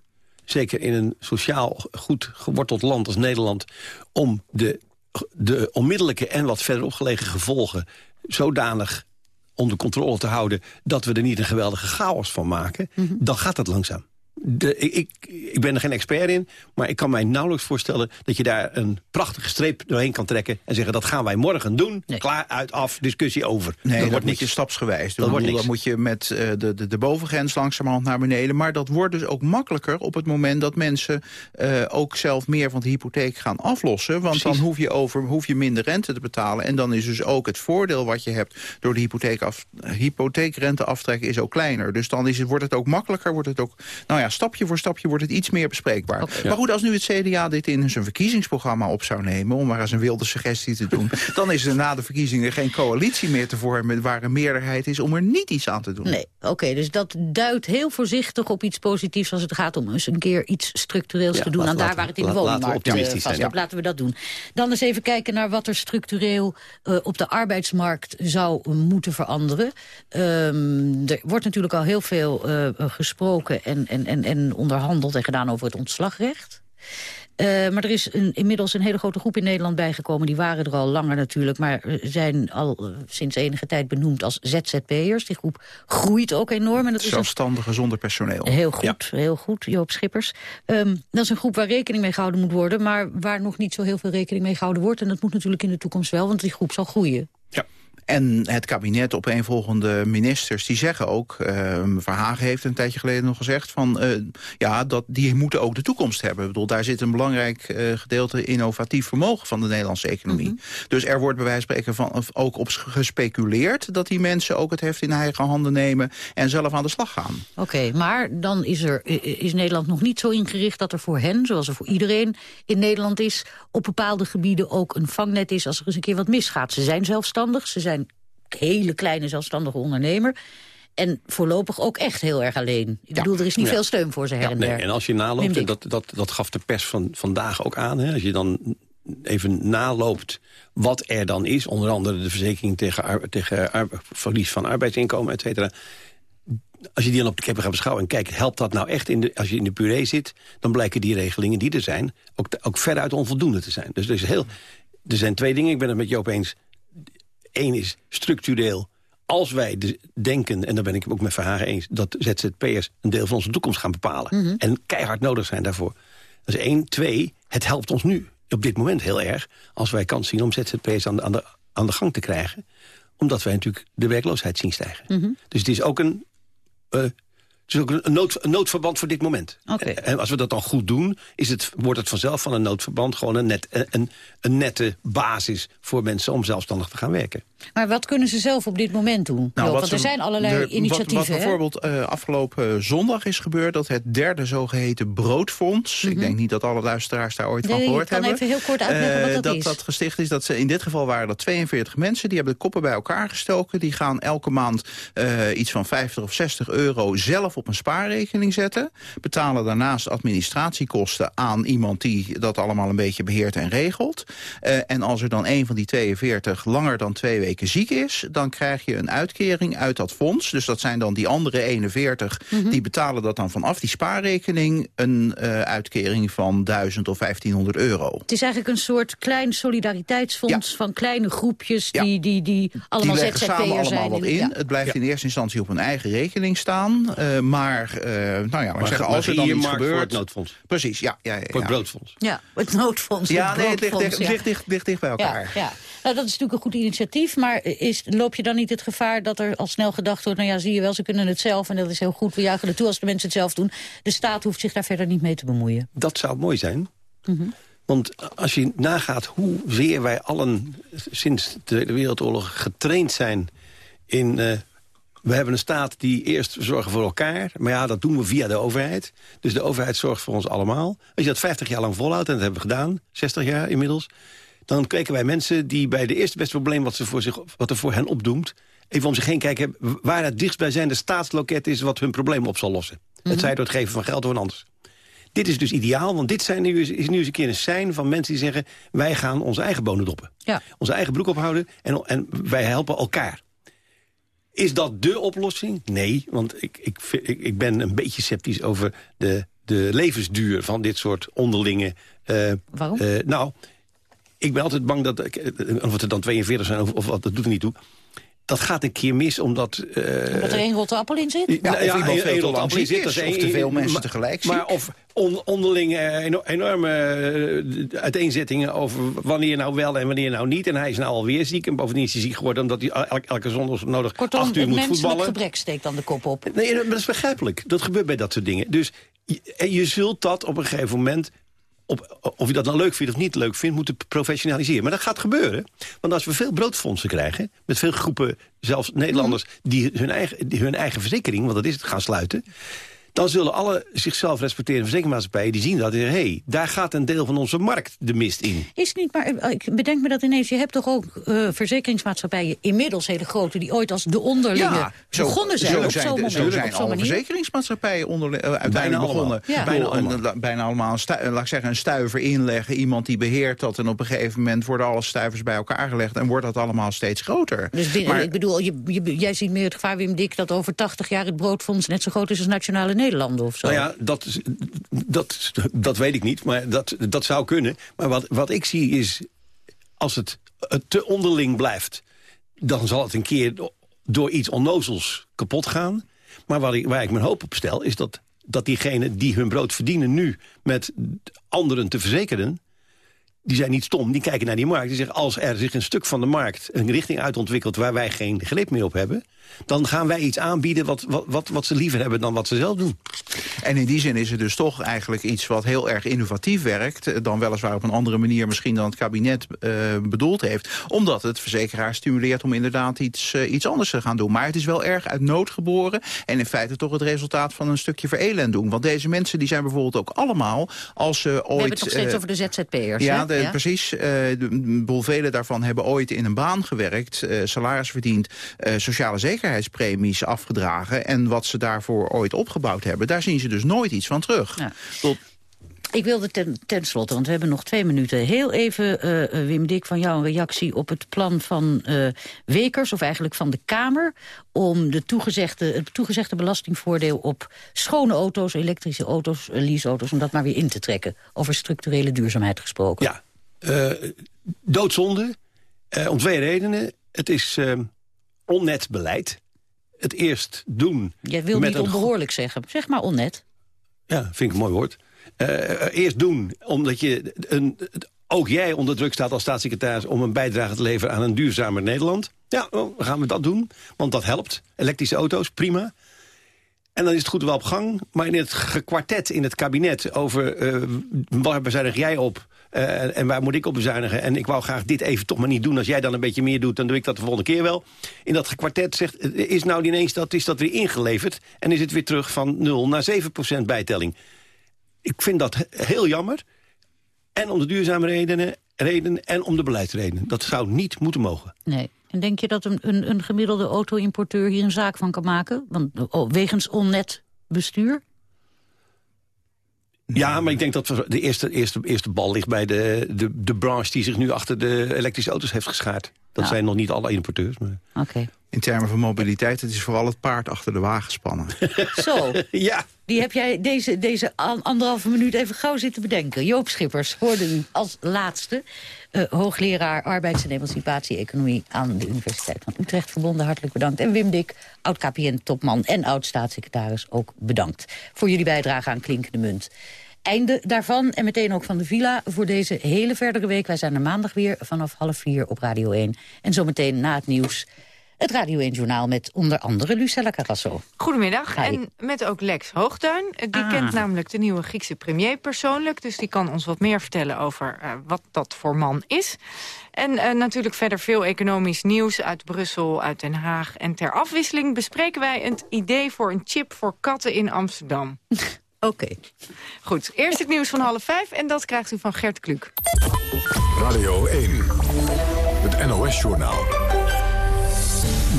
zeker in een sociaal goed geworteld land als Nederland... om de, de onmiddellijke en wat verder opgelegen gevolgen... zodanig onder controle te houden... dat we er niet een geweldige chaos van maken... dan gaat het langzaam. De, ik, ik, ben er geen expert in, maar ik kan mij nauwelijks voorstellen... dat je daar een prachtige streep doorheen kan trekken... en zeggen dat gaan wij morgen doen, klaar, uit, af, discussie over. Nee, dat, wordt moet je stapsgewijs. Dat bedoel, moet je met eh, de, de, de bovengrens langzamerhand naar beneden. Maar dat wordt dus ook makkelijker op het moment dat mensen eh, ook zelf meer van de hypotheek gaan aflossen. Want dan hoef je, over, hoef je minder rente te betalen. En dan is dus ook het voordeel wat je hebt door de hypotheek af, hypotheekrente aftrekken is ook kleiner. Dus dan is het, wordt het ook makkelijker, wordt het ook, nou ja, stapje voor stapje wordt het iets meer bespreekbaar. Maar goed, als nu het CDA dit in zijn verkiezingsprogramma op zou nemen, om maar eens een wilde suggestie te doen, (laughs) dan is er na de verkiezingen geen coalitie meer te vormen waar een meerderheid is om er niet iets aan te doen. Nee, oké, dus dat duidt heel voorzichtig op iets positiefs... als het gaat om eens een keer iets structureels Ja, te doen... aan daar waar het in de laat- laten we woningmarkt eh, optimistisch ja. Laten we dat doen. Dan eens even kijken naar wat er structureel eh, op de arbeidsmarkt zou moeten veranderen. Ehm, er wordt natuurlijk al heel veel eh, gesproken en, en, en, en onderhandeld en gedaan over het ontslagrecht. Eh, maar er is een, inmiddels een hele grote groep in Nederland bijgekomen. Die waren er al langer natuurlijk, maar zijn al eh, sinds enige tijd benoemd als ZZP'ers. Die groep groeit ook enorm. En dat is een Zelfstandigen zonder personeel. Heel goed, heel goed, Joop Schippers. Ehm, dat is een groep waar rekening mee gehouden moet worden... maar waar nog niet zo heel veel rekening mee gehouden wordt. En dat moet natuurlijk in de toekomst wel, want die groep zal groeien. En het kabinet, opeenvolgende ministers, die zeggen ook... eh, Verhagen heeft een tijdje geleden nog gezegd... van eh, ja, dat die moeten ook de toekomst hebben. Ik bedoel, daar zit een belangrijk eh, gedeelte innovatief vermogen van de Nederlandse economie. Dus er wordt bij wijze van spreken van, ook op gespeculeerd... dat die mensen ook het heft in eigen handen nemen en zelf aan de slag gaan. Oké, maar dan is, er, is Nederland nog niet zo ingericht dat er voor hen... zoals er voor iedereen in Nederland is... op bepaalde gebieden ook een vangnet is als er eens een keer wat misgaat. Ze zijn zelfstandig, ze zijn hele kleine zelfstandige ondernemer... En voorlopig ook echt heel erg alleen. Ik bedoel, er is niet Ja. veel steun voor ze her Ja, en nee, der. en als je naloopt, en dat, dat, dat gaf de pers van vandaag ook aan... Hè, als je dan even naloopt wat er dan is... onder andere de verzekering tegen, tegen verlies van arbeidsinkomen, et cetera... als je die dan op de kippen gaat beschouwen en kijkt... helpt dat nou echt in de, als je in de puree zit... dan blijken die regelingen die er zijn ook, ook veruit onvoldoende te zijn. Dus er, is heel, er zijn twee dingen, ik ben het met Joop eens. Eén is structureel als wij de- denken, en daar ben ik het ook met Verhagen eens... dat ZZP'ers een deel van onze toekomst gaan bepalen... en keihard nodig zijn daarvoor. Dat is één. Twee, het helpt ons nu op dit moment heel erg... als wij kans zien om ZZP'ers aan de, aan, de, aan de gang te krijgen. Omdat wij natuurlijk de werkloosheid zien stijgen. Dus het is ook een... eh, is ook een, nood, een noodverband voor dit moment. En als we dat dan goed doen, is het, wordt het vanzelf van een noodverband... gewoon een, net, een, een nette basis voor mensen om zelfstandig te gaan werken. Maar wat kunnen ze zelf op dit moment doen? Wat want er zijn allerlei de- wat- initiatieven. Wat, hè? bijvoorbeeld eh, afgelopen zondag is gebeurd... dat het derde zogeheten broodfonds... ik denk niet dat alle luisteraars daar ooit Mhm. Nee, van ik gehoord kan hebben... even heel kort uitleggen eh, wat dat dat is. dat gesticht is. Dat ze, in dit geval waren dat 42 mensen. Die hebben de koppen bij elkaar gestoken. Die gaan elke maand eh, iets van 50 of 60 euro zelf op een spaarrekening zetten. Betalen daarnaast administratiekosten aan iemand die dat allemaal een beetje beheert en regelt. Eh, en als er dan een van die 42 langer dan twee weken ziek is... dan krijg je een uitkering uit dat fonds. Dus dat zijn dan die andere 41. Mhm. Die betalen dat dan vanaf die spaarrekening... een eh, uitkering van 1000 of 1500 euro. Het is eigenlijk een soort klein solidariteitsfonds van kleine groepjes die, die, die allemaal die leggen samen zijn. allemaal wat in. ja. Het blijft in eerste instantie op hun eigen rekening staan. Eh, maar, eh, nou ja, maar, zeggen, als er dan iets gebeurt... voor het noodfonds. Precies, ja. ja, ja, Voor het ja. broodfonds. Ja, het noodfonds. Ja, het nee, het ligt, dicht, dicht, ligt dicht bij elkaar. Ja, ja. Nou, dat is natuurlijk een goed initiatief, maar is, loop je dan niet het gevaar dat er al snel gedacht wordt, nou ja, zie je wel, ze kunnen het zelf en dat is heel goed, we juichen er toe als de mensen het zelf doen. De staat hoeft zich daar verder niet mee te bemoeien. Dat zou mooi zijn. Mhm. Want als je nagaat hoezeer wij allen sinds de Tweede Wereldoorlog getraind zijn in... eh, we hebben een staat die eerst zorgen voor elkaar. Maar ja, dat doen we via de overheid. Dus de overheid zorgt voor ons allemaal. Als je dat 50 jaar lang volhoudt, en dat hebben we gedaan, 60 jaar inmiddels... dan kweken wij mensen die bij de eerste beste probleem wat, ze voor zich, wat er voor hen opdoemt... even om zich heen kijken waar het dichtstbijzijnde staatsloket is... wat hun probleem op zal lossen. Het zij door het geven van geld of anders. dit is dus ideaal, want dit zijn nu, is nu eens een keer een sein van mensen die zeggen... wij gaan onze eigen bonen doppen. Ja. Onze eigen broek ophouden en, en wij helpen elkaar. Is dat dé oplossing? Nee, want ik, ik, ik, ben een beetje sceptisch over de, de levensduur van dit soort onderlinge... Uh, Waarom? Uh, nou, ik ben altijd bang dat... Of het er dan 42 zijn of, of wat, dat doet er niet toe dat gaat een keer mis, omdat... Uh, omdat er één rotte appel in zit? Ja, of iemand veel te lang ziek is, of te veel mensen maar, tegelijk Maar of on, onderling uh, enorme uh, uiteenzettingen over wanneer nou wel en wanneer nou niet. En hij is nou alweer ziek en bovendien is hij ziek geworden... omdat hij elke, elke zondag nodig Kortom, acht uur moet voetballen. Kortom, gebrek steekt dan de kop op. Nee, dat is begrijpelijk. Dat gebeurt bij dat soort dingen. Dus je, je zult dat op een gegeven moment op, of je dat nou leuk vindt of niet leuk vindt, moeten professionaliseren. Maar dat gaat gebeuren. Want als we veel broodfondsen krijgen, met veel groepen, zelfs Nederlanders... die hun eigen, die hun eigen verzekering, want dat is het, gaan sluiten dan zullen alle zichzelf respecterende verzekeringsmaatschappijen... die zien dat en hé, hey, daar gaat een deel van onze markt de mist in. Is niet, maar eh, ik bedenk me dat ineens... je hebt toch ook uh, verzekeringsmaatschappijen, inmiddels hele grote... die ooit als de onderlinge ja, zo, begonnen zijn. Zo op moment, zo zijn alle verzekeringsmaatschappijen onder, uh, uiteindelijk begonnen. Ja. Bijna, allemaal. bijna allemaal een, stu, laat ik zeggen, een stuiver inleggen. Iemand die beheert dat en op een gegeven moment... worden alle stuivers bij elkaar gelegd... en wordt dat allemaal steeds groter. Dus binnen, maar, ik bedoel, je, je, jij ziet meer het gevaar, Wim Dik... dat over 80 jaar het broodfonds net zo groot is als Nationale Nederlanden of zo. Nou ja, dat, dat, dat weet ik niet, maar dat, dat zou kunnen. Maar wat, wat ik zie is, als het te onderling blijft... dan zal het een keer door iets onnozels kapot gaan. Maar waar ik, waar ik mijn hoop op stel, is dat, dat diegenen die hun brood verdienen nu... met anderen te verzekeren, die zijn niet stom. Die kijken naar die markt. Die zeggen, als er zich een stuk van de markt een richting uitontwikkelt... waar wij geen grip meer op hebben dan gaan wij iets aanbieden wat, wat, wat, wat ze liever hebben dan wat ze zelf doen. En in die zin is het dus toch eigenlijk iets wat heel erg innovatief werkt... dan weliswaar op een andere manier misschien dan het kabinet uh, bedoeld heeft... omdat het verzekeraar stimuleert om inderdaad iets, uh, iets anders te gaan doen. Maar het is wel erg uit nood geboren... en in feite toch het resultaat van een stukje verelend doen. Want deze mensen die zijn bijvoorbeeld ook allemaal... als ze ooit... We hebben het nog steeds uh, over de ZZP'ers. Ja, de, ja, precies. De, vele daarvan hebben ooit in een baan gewerkt... salaris verdiend, sociale zekerheid zekerheidspremies afgedragen... en wat ze daarvoor ooit opgebouwd hebben... daar zien ze dus nooit iets van terug. Ja. Tot, ik wilde ten, ten, slotte, want we hebben nog twee minuten... heel even, uh, Wim Dik, van jou een reactie op het plan van uh, Wekers... of eigenlijk van de Kamer... om de toegezegde, het toegezegde belastingvoordeel op schone auto's... elektrische auto's, leaseauto's, om dat maar weer in te trekken. Over structurele duurzaamheid gesproken. Ja, uh, doodzonde, om twee redenen. Het is onnet beleid. Het eerst doen... Jij wil niet onbehoorlijk zeggen. Zeg maar onnet. Ja, vind ik een mooi woord. Uh, eerst doen, omdat je een, ook jij onder druk staat als staatssecretaris... om een bijdrage te leveren aan een duurzamer Nederland. Ja, dan gaan we dat doen, want dat helpt. Elektrische auto's, prima. En dan is het goed wel op gang. Maar in het kwartet in het kabinet over... Uh, waar bezuinig jij op? Uh, en waar moet ik op bezuinigen? En ik wou graag dit even toch maar niet doen. Als jij dan een beetje meer doet, dan doe ik dat de volgende keer wel. In dat kwartet zegt, is nou ineens dat, is dat weer ingeleverd... en is het weer terug van 0 naar 7 procent bijtelling. Ik vind dat heel jammer. En om de duurzame redenen, redenen en om de beleidsredenen. Dat zou niet moeten mogen. Nee. En denk je dat een, een, een gemiddelde auto-importeur hier een zaak van kan maken? Want, oh, wegens onnet bestuur? Ja, maar ik denk dat de eerste, eerste, eerste bal ligt bij de, de, de branche... die zich nu achter de elektrische auto's heeft geschaard. Dat zijn nog niet alle importeurs. Maar... Oké. In termen van mobiliteit, het is vooral het paard achter de wagen spannen. (laughs) Zo, (laughs) ja. die heb jij deze, deze anderhalve minuut even gauw zitten bedenken. Joop Schippers hoorde u als laatste. Uh, hoogleraar arbeids- en emancipatie-economie aan de Universiteit van Utrecht. Verbonden, hartelijk bedankt. En Wim Dik, oud-KPN-topman en oud-staatssecretaris, ook bedankt. Voor jullie bijdrage aan Klinkende Munt. Einde daarvan en meteen ook van de villa voor deze hele verdere week. Wij zijn er maandag weer vanaf half vier op Radio 1. En zometeen na het nieuws het Radio 1-journaal met onder andere Lucella Carrasso. Goedemiddag. En met ook Lex Hoogduin. Die ah. kent namelijk de nieuwe Griekse premier persoonlijk. Dus die kan ons wat meer vertellen over uh, wat dat voor man is. En uh, natuurlijk verder veel economisch nieuws uit Brussel, uit Den Haag. En ter afwisseling bespreken wij het idee voor een chip voor katten in Amsterdam. (laughs) Oké. Okay. Goed, eerst het nieuws van half vijf en dat krijgt u van Gert Kluk. Radio 1, het NOS-journaal.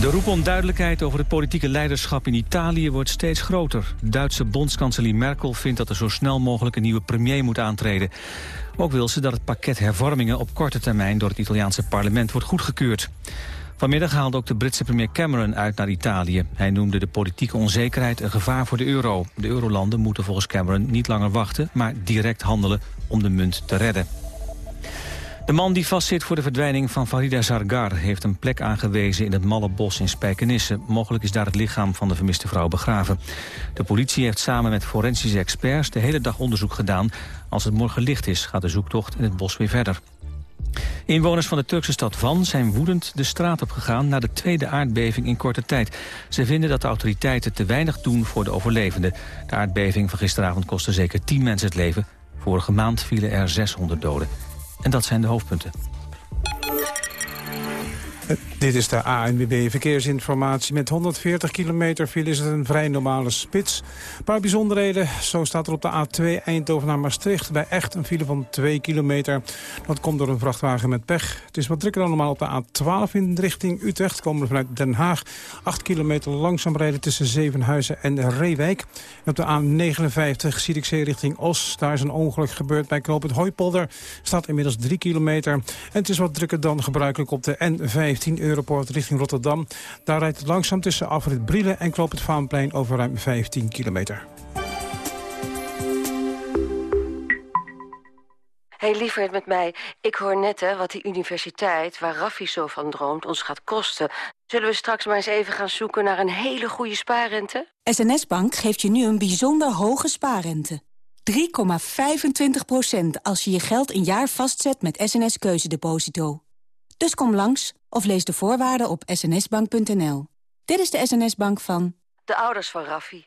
De roep om duidelijkheid over het politieke leiderschap in Italië wordt steeds groter. Duitse bondskanselier Merkel vindt dat er zo snel mogelijk een nieuwe premier moet aantreden. Ook wil ze dat het pakket hervormingen op korte termijn door het Italiaanse parlement wordt goedgekeurd. Vanmiddag haalde ook de Britse premier Cameron uit naar Italië. Hij noemde de politieke onzekerheid een gevaar voor de euro. De eurolanden moeten volgens Cameron niet langer wachten, maar direct handelen om de munt te redden. De man die vastzit voor de verdwijning van Farida Zargar... heeft een plek aangewezen in het Malle Bos in Spijkenisse. Mogelijk is daar het lichaam van de vermiste vrouw begraven. De politie heeft samen met forensische experts de hele dag onderzoek gedaan. Als het morgen licht is, gaat de zoektocht in het bos weer verder. Inwoners van de Turkse stad Van zijn woedend de straat op gegaan... na de tweede aardbeving in korte tijd. Ze vinden dat de autoriteiten te weinig doen voor de overlevenden. De aardbeving van gisteravond kostte zeker 10 mensen het leven. Vorige maand vielen er 600 doden. En dat zijn de hoofdpunten. Dit is de ANWB Verkeersinformatie. Met 140 kilometer file is het een vrij normale spits. Een paar bijzonderheden. Zo staat er op de A2 Eindhoven naar Maastricht... bij echt een file van 2 kilometer. Dat komt door een vrachtwagen met pech. Het is wat drukker dan normaal op de A12 in richting Utrecht. Komen we vanuit Den Haag. 8 kilometer langzaam rijden tussen Zevenhuizen en Reewijk. En op de A59 Zierikzee richting Os. Daar is een ongeluk gebeurd bij knooppunt Hooipolder. Staat inmiddels 3 kilometer. En het is wat drukker dan gebruikelijk op de N15 Europoort richting Rotterdam. Daar rijdt het langzaam tussen afrit Brielen en Kloop het Vaanplein over ruim 15 kilometer. hey, lieverd met mij. Ik hoor net hè, wat die universiteit, waar Raffi zo van droomt, ons gaat kosten. Zullen we straks maar eens even gaan zoeken naar een hele goede spaarrente? SNS Bank geeft je nu een bijzonder hoge spaarrente. 3,25% als je je geld een jaar vastzet met SNS Keuzedeposito. Dus kom langs of lees de voorwaarden op snsbank.nl. Dit is de SNS-bank van... De ouders van Raffi.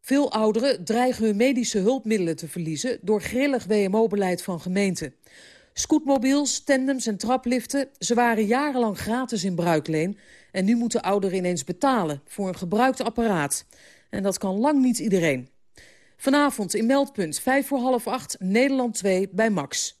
Veel ouderen dreigen hun medische hulpmiddelen te verliezen... door grillig WMO-beleid van gemeenten. Scootmobiels, tandems en trapliften... ze waren jarenlang gratis in bruikleen... en nu moeten ouderen ineens betalen voor een gebruikt apparaat. En dat kan lang niet iedereen. Vanavond in Meldpunt, 5 voor half 8, Nederland 2 bij Max.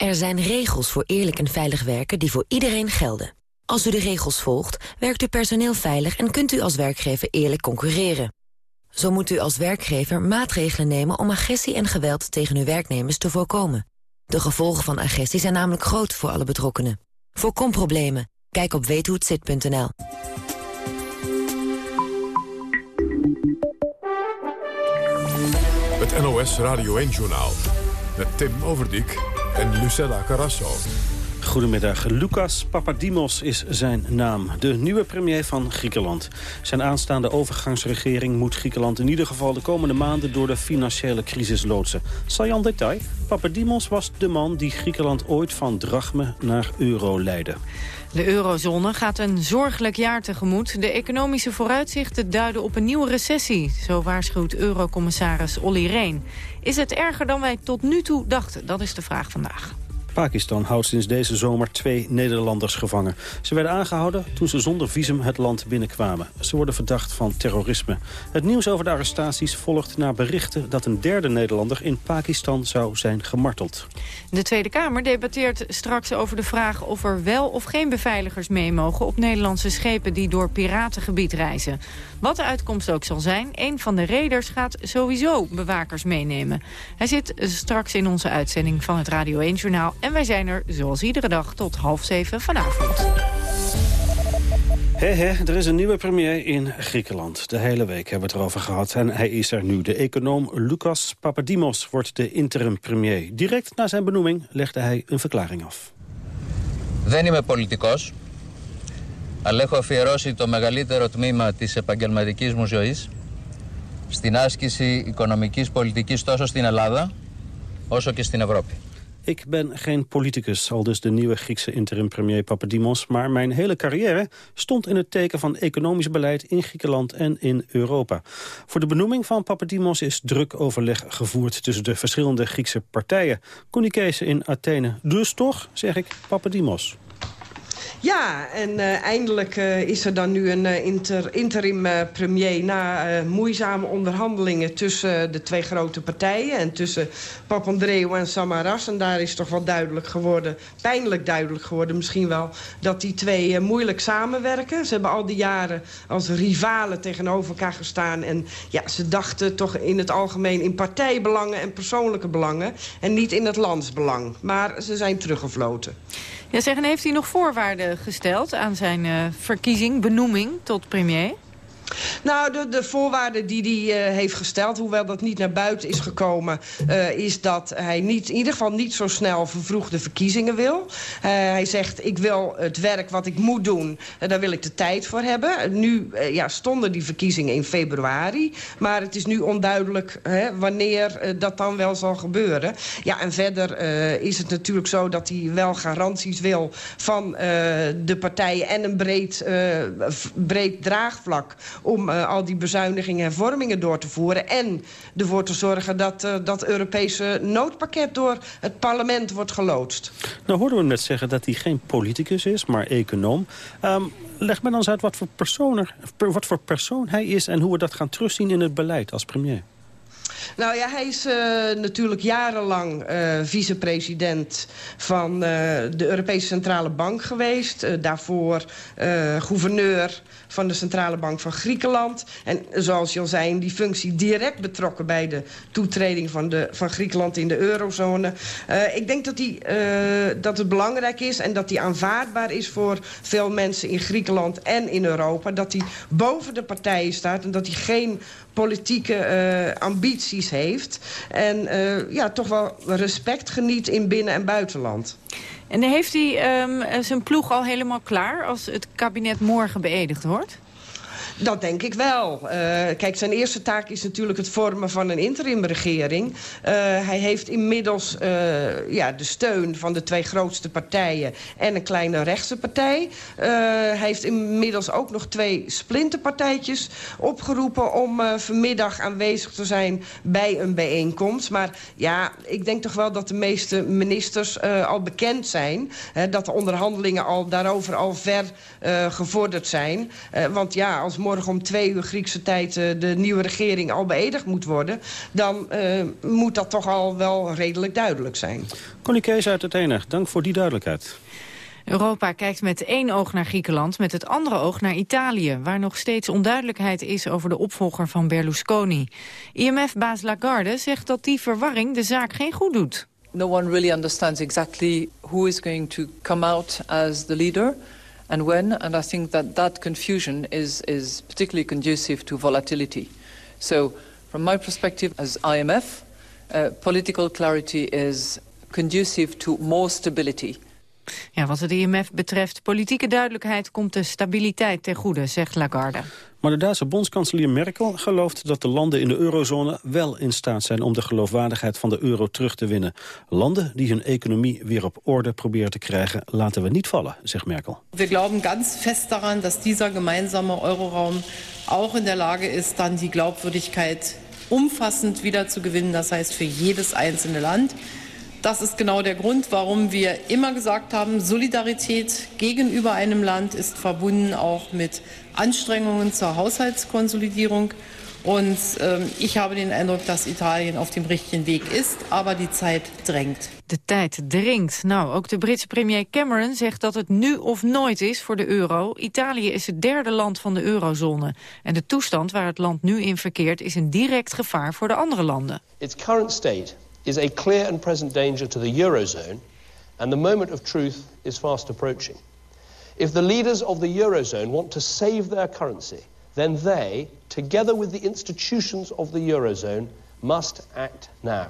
Er zijn regels voor eerlijk en veilig werken die voor iedereen gelden. Als u de regels volgt, werkt uw personeel veilig... en kunt u als werkgever eerlijk concurreren. Zo moet u als werkgever maatregelen nemen om agressie en geweld tegen uw werknemers te voorkomen. De gevolgen van agressie zijn namelijk groot voor alle betrokkenen. Voorkom problemen. Kijk op weethohetzit.nl. Het NOS Radio 1-journaal met Tim Overdijk en Lucella Carrasso. Goedemiddag. Lucas Papadimos is zijn naam. De nieuwe premier van Griekenland. Zijn aanstaande overgangsregering moet Griekenland in ieder geval de komende maanden door de financiële crisis loodsen. Sajan detail. Papadimos was de man die Griekenland ooit van drachme naar euro leidde. De eurozone gaat een zorgelijk jaar tegemoet. De economische vooruitzichten duiden op een nieuwe recessie. Zo waarschuwt eurocommissaris Olly Rehn. Is het erger dan wij tot nu toe dachten? Dat is de vraag vandaag. Pakistan houdt sinds deze zomer twee Nederlanders gevangen. Ze werden aangehouden toen ze zonder visum het land binnenkwamen. Ze worden verdacht van terrorisme. Het nieuws over de arrestaties volgt na berichten... dat een derde Nederlander in Pakistan zou zijn gemarteld. De Tweede Kamer debatteert straks over de vraag... of er wel of geen beveiligers mee mogen op Nederlandse schepen... die door piratengebied reizen. Wat de uitkomst ook zal zijn, een van de reders gaat sowieso bewakers meenemen. Hij zit straks in onze uitzending van het Radio 1-journaal... en wij zijn er, zoals iedere dag, tot half zeven vanavond. He, he, er is een nieuwe premier in Griekenland. De hele week hebben we het erover gehad en hij is er nu. De econoom Lucas Papadimos wordt de interim premier. Direct na zijn benoeming legde hij een verklaring af. Δεν είμαι πολιτικός, αλλά έχω αφιερώσει το μεγαλύτερο τμήμα της επαγγελματικής μου ζωής στην άσκηση οικονομικής πολιτικής τόσο στην Ελλάδα όσο και στην Ευρώπη. Ik ben geen politicus, al dus de nieuwe Griekse interim-premier Papadimos... maar mijn hele carrière stond in het teken van economisch beleid in Griekenland en in Europa. Voor de benoeming van Papadimos is druk overleg gevoerd tussen de verschillende Griekse partijen. Connie Kees in Athene. Dus toch, zeg ik, Papadimos. Ja, en uh, eindelijk uh, is er dan nu een uh, inter, interim premier... na moeizame onderhandelingen tussen de twee grote partijen... en tussen Papandreou en Samaras. En daar is toch wel duidelijk geworden, pijnlijk duidelijk geworden misschien wel... dat die twee moeilijk samenwerken. Ze hebben al die jaren als rivalen tegenover elkaar gestaan. En ja, ze dachten toch in het algemeen in partijbelangen en persoonlijke belangen... en niet in het landsbelang. Maar ze zijn teruggevloten. Ja, zeggen, heeft hij nog voorwaarden gesteld aan zijn uh, verkiezing, benoeming tot premier? Nou, de, de voorwaarden die hij uh, heeft gesteld, hoewel dat niet naar buiten is gekomen... Uh, is dat hij niet, in ieder geval niet zo snel vervroegde verkiezingen wil. Uh, hij zegt, ik wil het werk wat ik moet doen, daar wil ik de tijd voor hebben. Nu ja, stonden die verkiezingen in februari, maar het is nu onduidelijk wanneer dat dan wel zal gebeuren. Ja, en verder is het natuurlijk zo dat hij wel garanties wil van de partijen... en een breed, breed draagvlak om uh, al die bezuinigingen en vormingen door te voeren... en ervoor te zorgen dat uh, dat Europese noodpakket door het parlement wordt geloodst. Nou hoorden we net zeggen dat hij geen politicus is, maar econoom. Um, leg me dan eens uit wat voor, persoon wat voor persoon hij is... en hoe we dat gaan terugzien in het beleid als premier. Nou ja, hij is uh, natuurlijk jarenlang uh, vicepresident van uh, de Europese Centrale Bank geweest. daarvoor gouverneur van de Centrale Bank van Griekenland. En zoals je al zei, in die functie direct betrokken bij de toetreding van, de, van Griekenland in de eurozone. Ik denk dat, die, dat het belangrijk is en dat die aanvaardbaar is voor veel mensen in Griekenland en in Europa. Dat hij boven de partijen staat en dat hij geen politieke uh, ambities heeft. En ja, toch wel respect geniet in binnen- en buitenland. En heeft hij um, zijn ploeg al helemaal klaar als het kabinet morgen beëdigd wordt? Dat denk ik wel. Uh, kijk, zijn eerste taak is natuurlijk het vormen van een interimregering. Uh, hij heeft inmiddels uh, ja, de steun van de twee grootste partijen... en een kleine rechtse partij. hij heeft inmiddels ook nog twee splinterpartijtjes opgeroepen... om vanmiddag aanwezig te zijn bij een bijeenkomst. Maar ja, ik denk toch wel dat de meeste ministers al bekend zijn... dat de onderhandelingen al, daarover al ver gevorderd zijn. want ja, als morgen om twee uur Griekse tijd uh, de nieuwe regering al beëdigd moet worden... dan uh, moet dat toch al wel redelijk duidelijk zijn. Connie Kees uit het Enig, dank voor die duidelijkheid. Europa kijkt met één oog naar Griekenland, met het andere oog naar Italië... waar nog steeds onduidelijkheid is over de opvolger van Berlusconi. IMF-baas Lagarde zegt dat die verwarring de zaak geen goed doet. No one really understands exactly who is going to come out as the leader and when. And I think that that confusion is, is particularly conducive to volatility. So from my perspective as IMF, uh, political clarity is conducive to more stability. Ja, wat het IMF betreft, politieke duidelijkheid komt de stabiliteit ten goede, zegt Lagarde. Maar de Duitse bondskanselier Merkel gelooft dat de landen in de eurozone wel in staat zijn om de geloofwaardigheid van de euro terug te winnen. Landen die hun economie weer op orde proberen te krijgen, laten we niet vallen, zegt Merkel. We glauben ganz fest daran, dat dieser gemeinsame Euroraum ook in der Lage is, dan die Glaubwürdigkeit umfassend wieder zu gewinnen. Das heißt für jedes einzelne Land. Das ist genau der Grund, warum wir immer gesagt haben, Solidarität gegenüber einem Land ist verbunden auch mit Anstrengungen zur Haushaltskonsolidierung. Und ähm, ich habe den Eindruck, dass Italien auf dem richtigen Weg ist, aber die Zeit drängt. De tijd dringt. Nou, ook de Britse premier Cameron zegt dat het nu of nooit is voor de euro. Italië is het derde land van de eurozone. En de toestand waar het land nu in verkeert is een direct gevaar voor de andere landen. Its current state is a clear and present danger to the Eurozone, and the moment of truth is fast approaching. If the leaders of the Eurozone want to save their currency, then they, together with the institutions of the Eurozone, must act now.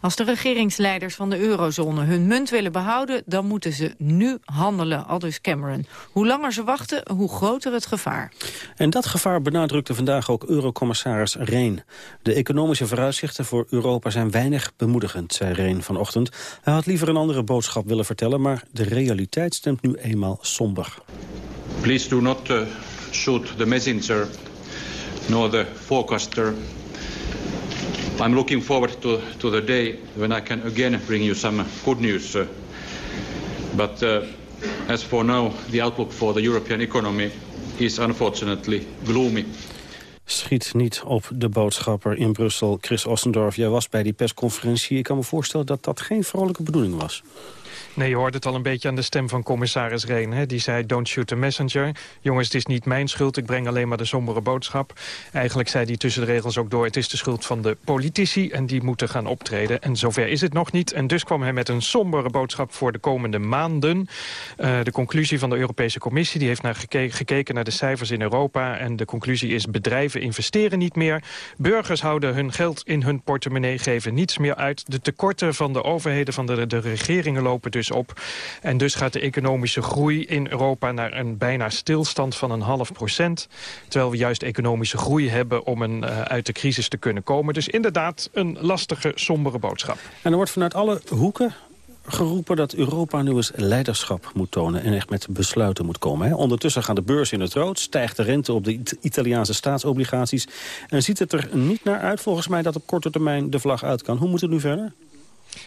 Als de regeringsleiders van de eurozone hun munt willen behouden... dan moeten ze nu handelen, aldus Cameron. Hoe langer ze wachten, hoe groter het gevaar. En dat gevaar benadrukte vandaag ook eurocommissaris Reen. De economische vooruitzichten voor Europa zijn weinig bemoedigend, zei Reen vanochtend. Hij had liever een andere boodschap willen vertellen... maar de realiteit stemt nu eenmaal somber. Please do not uh, shoot the messenger nor the forecaster I'm looking forward to, to the day when I can again bring you some good news. But uh, as for now, the outlook for the European economy is unfortunately gloomy. Schiet niet op de boodschapper in Brussel, Chris Ossendorf. Jij was bij die persconferentie. Ik kan me voorstellen dat dat geen vrolijke bedoeling was. Nee, je hoort het al een beetje aan de stem van commissaris Reen. Hè? Die zei, don't shoot the messenger. Jongens, het is niet mijn schuld, ik breng alleen maar de sombere boodschap. Eigenlijk zei hij tussen de regels ook door... het is de schuld van de politici en die moeten gaan optreden. En zover is het nog niet. En dus kwam hij met een sombere boodschap voor de komende maanden. Uh, de conclusie van de Europese Commissie... die heeft naar gekeken, gekeken naar de cijfers in Europa... en de conclusie is bedrijven investeren niet meer. Burgers houden hun geld in hun portemonnee, geven niets meer uit. De tekorten van de overheden, van de, de regeringen lopen dus op. En dus gaat de economische groei in Europa naar een bijna stilstand van een half procent. Terwijl we juist economische groei hebben om een, uh, uit de crisis te kunnen komen. Dus inderdaad een lastige, sombere boodschap. En er wordt vanuit alle hoeken geroepen dat Europa nu eens leiderschap moet tonen... en echt met besluiten moet komen. Hè. Ondertussen gaan de beurzen in het rood, stijgt de rente op de Italiaanse staatsobligaties... en ziet het er niet naar uit volgens mij dat op korte termijn de vlag uit kan. Hoe moet het nu verder?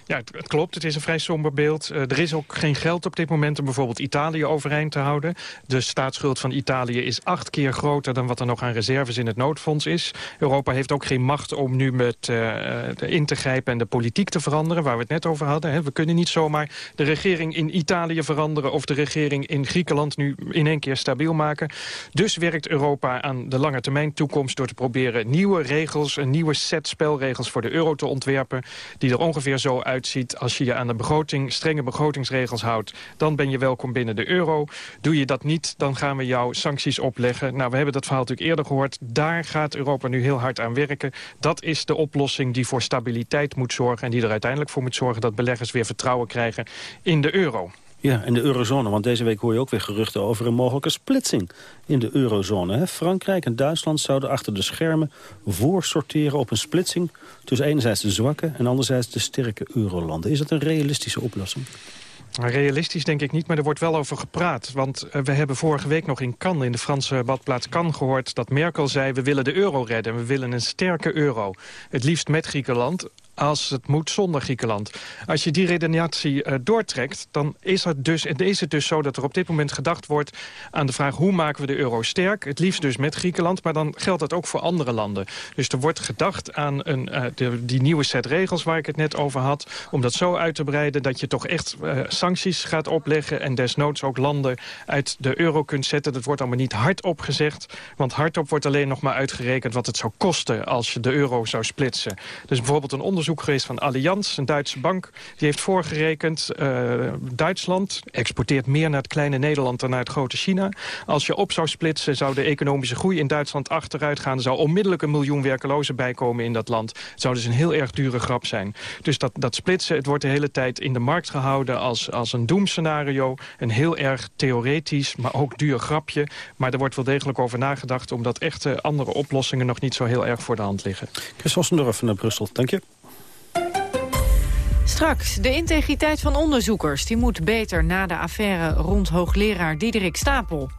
Ja, het, klopt. Het is een vrij somber beeld. Uh, er is ook geen geld op dit moment om bijvoorbeeld Italië overeind te houden. De staatsschuld van Italië is acht keer groter dan wat er nog aan reserves in het noodfonds is. Europa heeft ook geen macht om nu met uh, in te grijpen en de politiek te veranderen, waar we het net over hadden. We kunnen niet zomaar de regering in Italië veranderen of de regering in Griekenland nu in één keer stabiel maken. Dus werkt Europa aan de lange termijn toekomst door te proberen nieuwe regels, een nieuwe set spelregels voor de euro te ontwerpen, die er ongeveer zo uitziet. Als je je aan de begroting, strenge begrotingsregels houdt... dan ben je welkom binnen de euro. Doe je dat niet, dan gaan we jou sancties opleggen. Nou, we hebben dat verhaal natuurlijk eerder gehoord. Daar gaat Europa nu heel hard aan werken. Dat is de oplossing die voor stabiliteit moet zorgen... en die er uiteindelijk voor moet zorgen dat beleggers weer vertrouwen krijgen in de euro. Ja, in de eurozone, want deze week hoor je ook weer geruchten over een mogelijke splitsing in de eurozone. Hè? Frankrijk en Duitsland zouden achter de schermen voorsorteren op een splitsing tussen enerzijds de zwakke en anderzijds de sterke eurolanden. Is dat een realistische oplossing? Realistisch denk ik niet, maar er wordt wel over gepraat. Want eh, we hebben vorige week nog in Cannes, in de Franse badplaats Cannes gehoord... dat Merkel zei, we willen de euro redden. We willen een sterke euro. Het liefst met Griekenland als het moet zonder Griekenland. Als je die redenatie uh, doortrekt, dan is het, dus, is het dus zo dat er op dit moment gedacht wordt aan de vraag hoe maken we de euro sterk. Het liefst dus met Griekenland, maar dan geldt dat ook voor andere landen. Dus er wordt gedacht aan een, uh, de, die nieuwe set regels waar ik het net over had, om dat zo uit te breiden dat je toch echt uh, sancties gaat opleggen en desnoods ook landen uit de euro kunt zetten. Dat wordt allemaal niet hardop gezegd, want hardop wordt alleen nog maar uitgerekend wat het zou kosten als je de euro zou splitsen. Dus bijvoorbeeld een onderzoek onderzoek geweest van Allianz, een Duitse bank. Die heeft voorgerekend, uh, Duitsland exporteert meer naar het kleine Nederland dan naar het grote China. Als je op zou splitsen, zou de economische groei in Duitsland achteruit gaan. Er zou onmiddellijk een miljoen werkelozen bijkomen in dat land. Het zou dus een heel erg dure grap zijn. Dus dat, dat splitsen, het wordt de hele tijd in de markt gehouden als, als een doemscenario. Een heel erg theoretisch, maar ook duur grapje. Maar er wordt wel degelijk over nagedacht... omdat echte andere oplossingen nog niet zo heel erg voor de hand liggen. Chris Ossendorf naar Brussel, dank je. Straks, de integriteit van onderzoekers die moet beter na de affaire rond hoogleraar Diederik Stapel.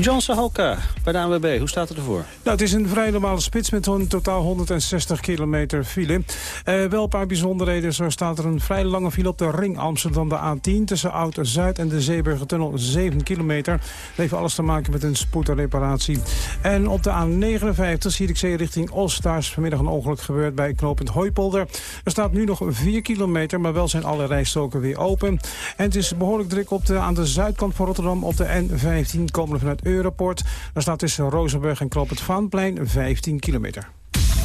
John Sahoka bij de ANWB, hoe staat het ervoor? Nou, het is een vrij normale spits met een totaal 160 kilometer file. Uh, wel een paar bijzonderheden. Zo staat er een vrij lange file op de ring Amsterdam, de A10... tussen Oud-Zuid en de Zeeburgertunnel, 7 kilometer. Dat heeft alles te maken met een spoedreparatie. En op de A59 zie ik zee richting Oostaars. Vanmiddag een ongeluk gebeurd bij knooppunt Hooipolder. Er staat nu nog 4 kilometer, maar wel zijn alle rijstroken weer open. En het is behoorlijk druk op de, aan de zuidkant van Rotterdam op de N15... komende vanuit Europort. Daar staat tussen Rozenburg en Kloop het Vaanplein 15 kilometer.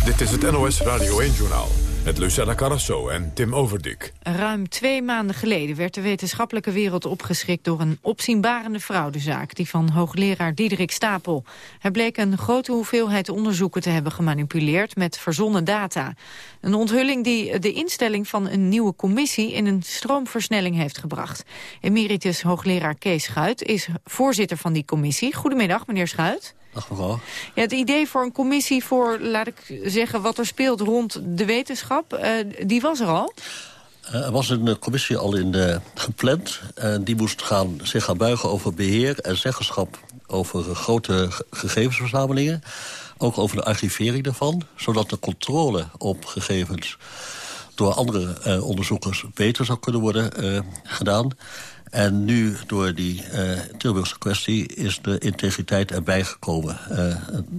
Dit is het NOS Radio 1-journaal Met Lucella Carrasso en Tim Overdik. Ruim twee maanden geleden werd de wetenschappelijke wereld opgeschrikt... door een opzienbarende fraudezaak, die van hoogleraar Diederik Stapel. Hij bleek een grote hoeveelheid onderzoeken te hebben gemanipuleerd... met verzonnen data. Een onthulling die de instelling van een nieuwe commissie... in een stroomversnelling heeft gebracht. Emeritus hoogleraar Kees Schuit is voorzitter van die commissie. Goedemiddag, meneer Schuit. Dag mevrouw. Ja, het idee voor een commissie voor, laat ik zeggen, wat er speelt rond de wetenschap, uh, die was er al? Uh, er was een commissie al in de, gepland. En die moest gaan, zich gaan buigen over beheer en zeggenschap over grote gegevensverzamelingen. Ook over de archivering daarvan, zodat de controle op gegevens door andere onderzoekers beter zou kunnen worden gedaan. En nu, door die uh, Tilburgse kwestie, is de integriteit erbij gekomen. Uh,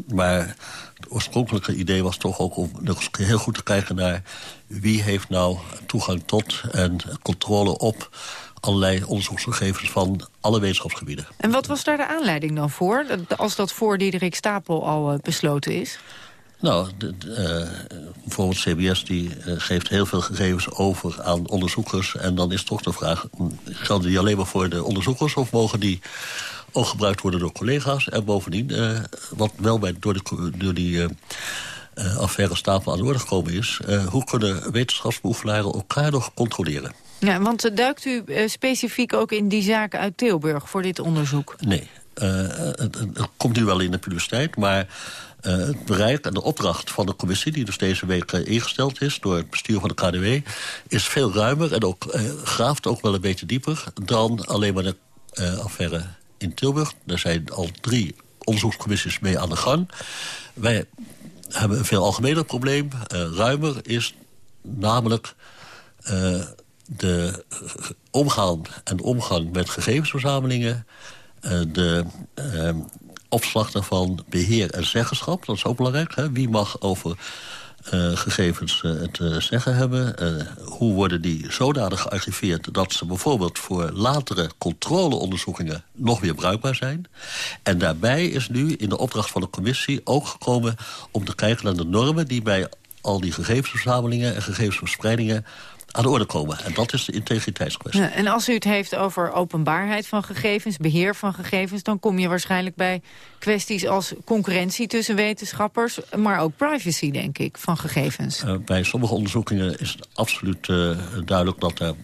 maar het oorspronkelijke idee was toch ook om heel goed te kijken naar... wie heeft nou toegang tot en controle op allerlei onderzoeksgegevens van alle wetenschapsgebieden. En wat was daar de aanleiding dan voor, als dat voor Diederik Stapel al uh, besloten is? Nou, de, de, uh, bijvoorbeeld CBS die uh, geeft heel veel gegevens over aan onderzoekers. En dan is toch de vraag, gelden die alleen maar voor de onderzoekers... of mogen die ook gebruikt worden door collega's? En bovendien, uh, wat wel bij, door, de, door die affaire stapel aan de orde gekomen is... hoe kunnen wetenschapsbeoefenaren elkaar nog controleren? Ja, want duikt u specifiek ook in die zaken uit Tilburg voor dit onderzoek? Nee, het, het komt nu wel in de publiciteit, maar... Uh, het bereik en de opdracht van de commissie... die dus deze week uh, ingesteld is door het bestuur van de KDW... is veel ruimer en ook uh, graaft ook wel een beetje dieper... dan alleen maar de affaire in Tilburg. Er zijn al drie onderzoekscommissies mee aan de gang. Wij hebben een veel algemener probleem. ruimer is namelijk de omgaan en omgang met gegevensverzamelingen... de opslag daarvan, beheer en zeggenschap. Dat is ook belangrijk. Hè? Wie mag over uh, gegevens uh, het uh, zeggen hebben? hoe worden die zodanig gearchiveerd... dat ze bijvoorbeeld voor latere controleonderzoekingen... nog weer bruikbaar zijn? En daarbij is nu in de opdracht van de commissie ook gekomen... om te kijken naar de normen die bij al die gegevensverzamelingen... en gegevensverspreidingen aan de orde komen. En dat is de integriteitskwestie. Ja, en als u het heeft over openbaarheid van gegevens, beheer van gegevens... dan kom je waarschijnlijk bij kwesties als concurrentie tussen wetenschappers... maar ook privacy, denk ik, van gegevens. Uh, bij sommige onderzoekingen is het absoluut uh, duidelijk dat er...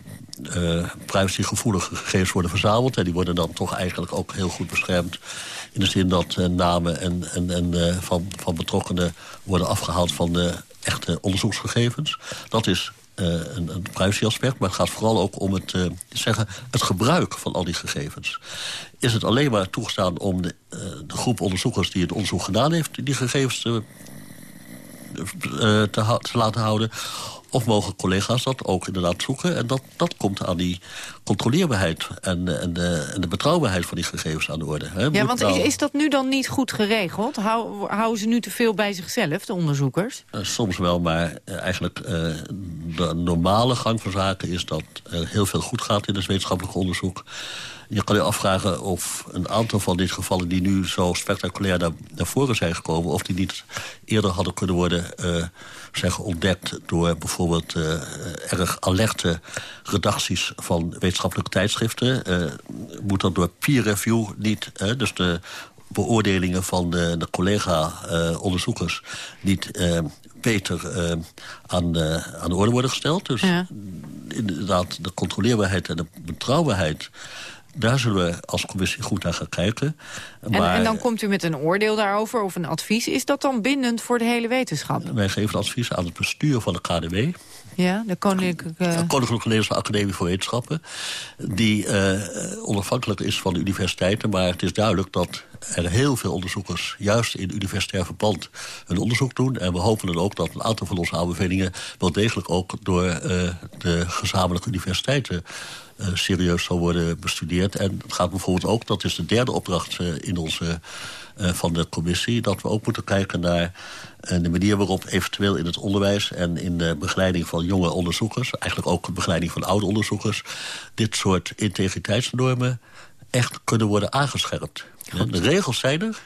Uh, privacygevoelige gegevens worden verzameld. En die worden dan toch eigenlijk ook heel goed beschermd. In de zin dat namen en, en, en van, van betrokkenen worden afgehaald van de echte onderzoeksgegevens. Dat is een, een privacyaspect, maar het gaat vooral ook om het, uh, zeggen, het gebruik van al die gegevens. Is het alleen maar toegestaan om de, uh, de groep onderzoekers die het onderzoek gedaan heeft... die gegevens te, te laten houden... Of mogen collega's dat ook inderdaad zoeken? En dat, dat komt aan die controleerbaarheid en, en, de, en de betrouwbaarheid van die gegevens aan de orde. Hè? Ja, want nou... is, is, dat nu dan niet goed geregeld? Hou, houden ze nu te veel bij zichzelf, de onderzoekers? Uh, soms wel, maar uh, eigenlijk uh, de normale gang van zaken is dat er heel veel goed gaat in het wetenschappelijk onderzoek. Je kan je afvragen of een aantal van dit gevallen... die nu zo spectaculair naar, naar voren zijn gekomen... of die niet eerder hadden kunnen worden uh, zeggen, ontdekt... door bijvoorbeeld uh, erg alerte redacties van wetenschappelijke tijdschriften. Uh, moet dat door peer review niet... dus de beoordelingen van de, de collega-onderzoekers... niet beter aan, de, aan de orde worden gesteld. Dus ja. inderdaad, de controleerbaarheid en de betrouwbaarheid daar zullen we als commissie goed naar gaan kijken. En, maar, en, dan komt u met een oordeel daarover of een advies. Is dat dan bindend voor de hele wetenschap? Wij geven advies aan het bestuur van de KDW. Ja, de Koninklijke... De Koninklijke Nederlandse Academie voor Wetenschappen. Die uh, onafhankelijk is van de universiteiten. Maar het is duidelijk dat er heel veel onderzoekers... juist in universitair verband hun onderzoek doen. En we hopen dan ook dat een aantal van onze aanbevelingen... wel degelijk ook door uh, de gezamenlijke universiteiten... Uh, serieus zal worden bestudeerd. En het gaat bijvoorbeeld ook, dat is de derde opdracht uh, in onze, uh, van de commissie... dat we ook moeten kijken naar de manier waarop eventueel in het onderwijs... en in de begeleiding van jonge onderzoekers... eigenlijk ook de begeleiding van oude onderzoekers... dit soort integriteitsnormen echt kunnen worden aangescherpt. De regels zijn er.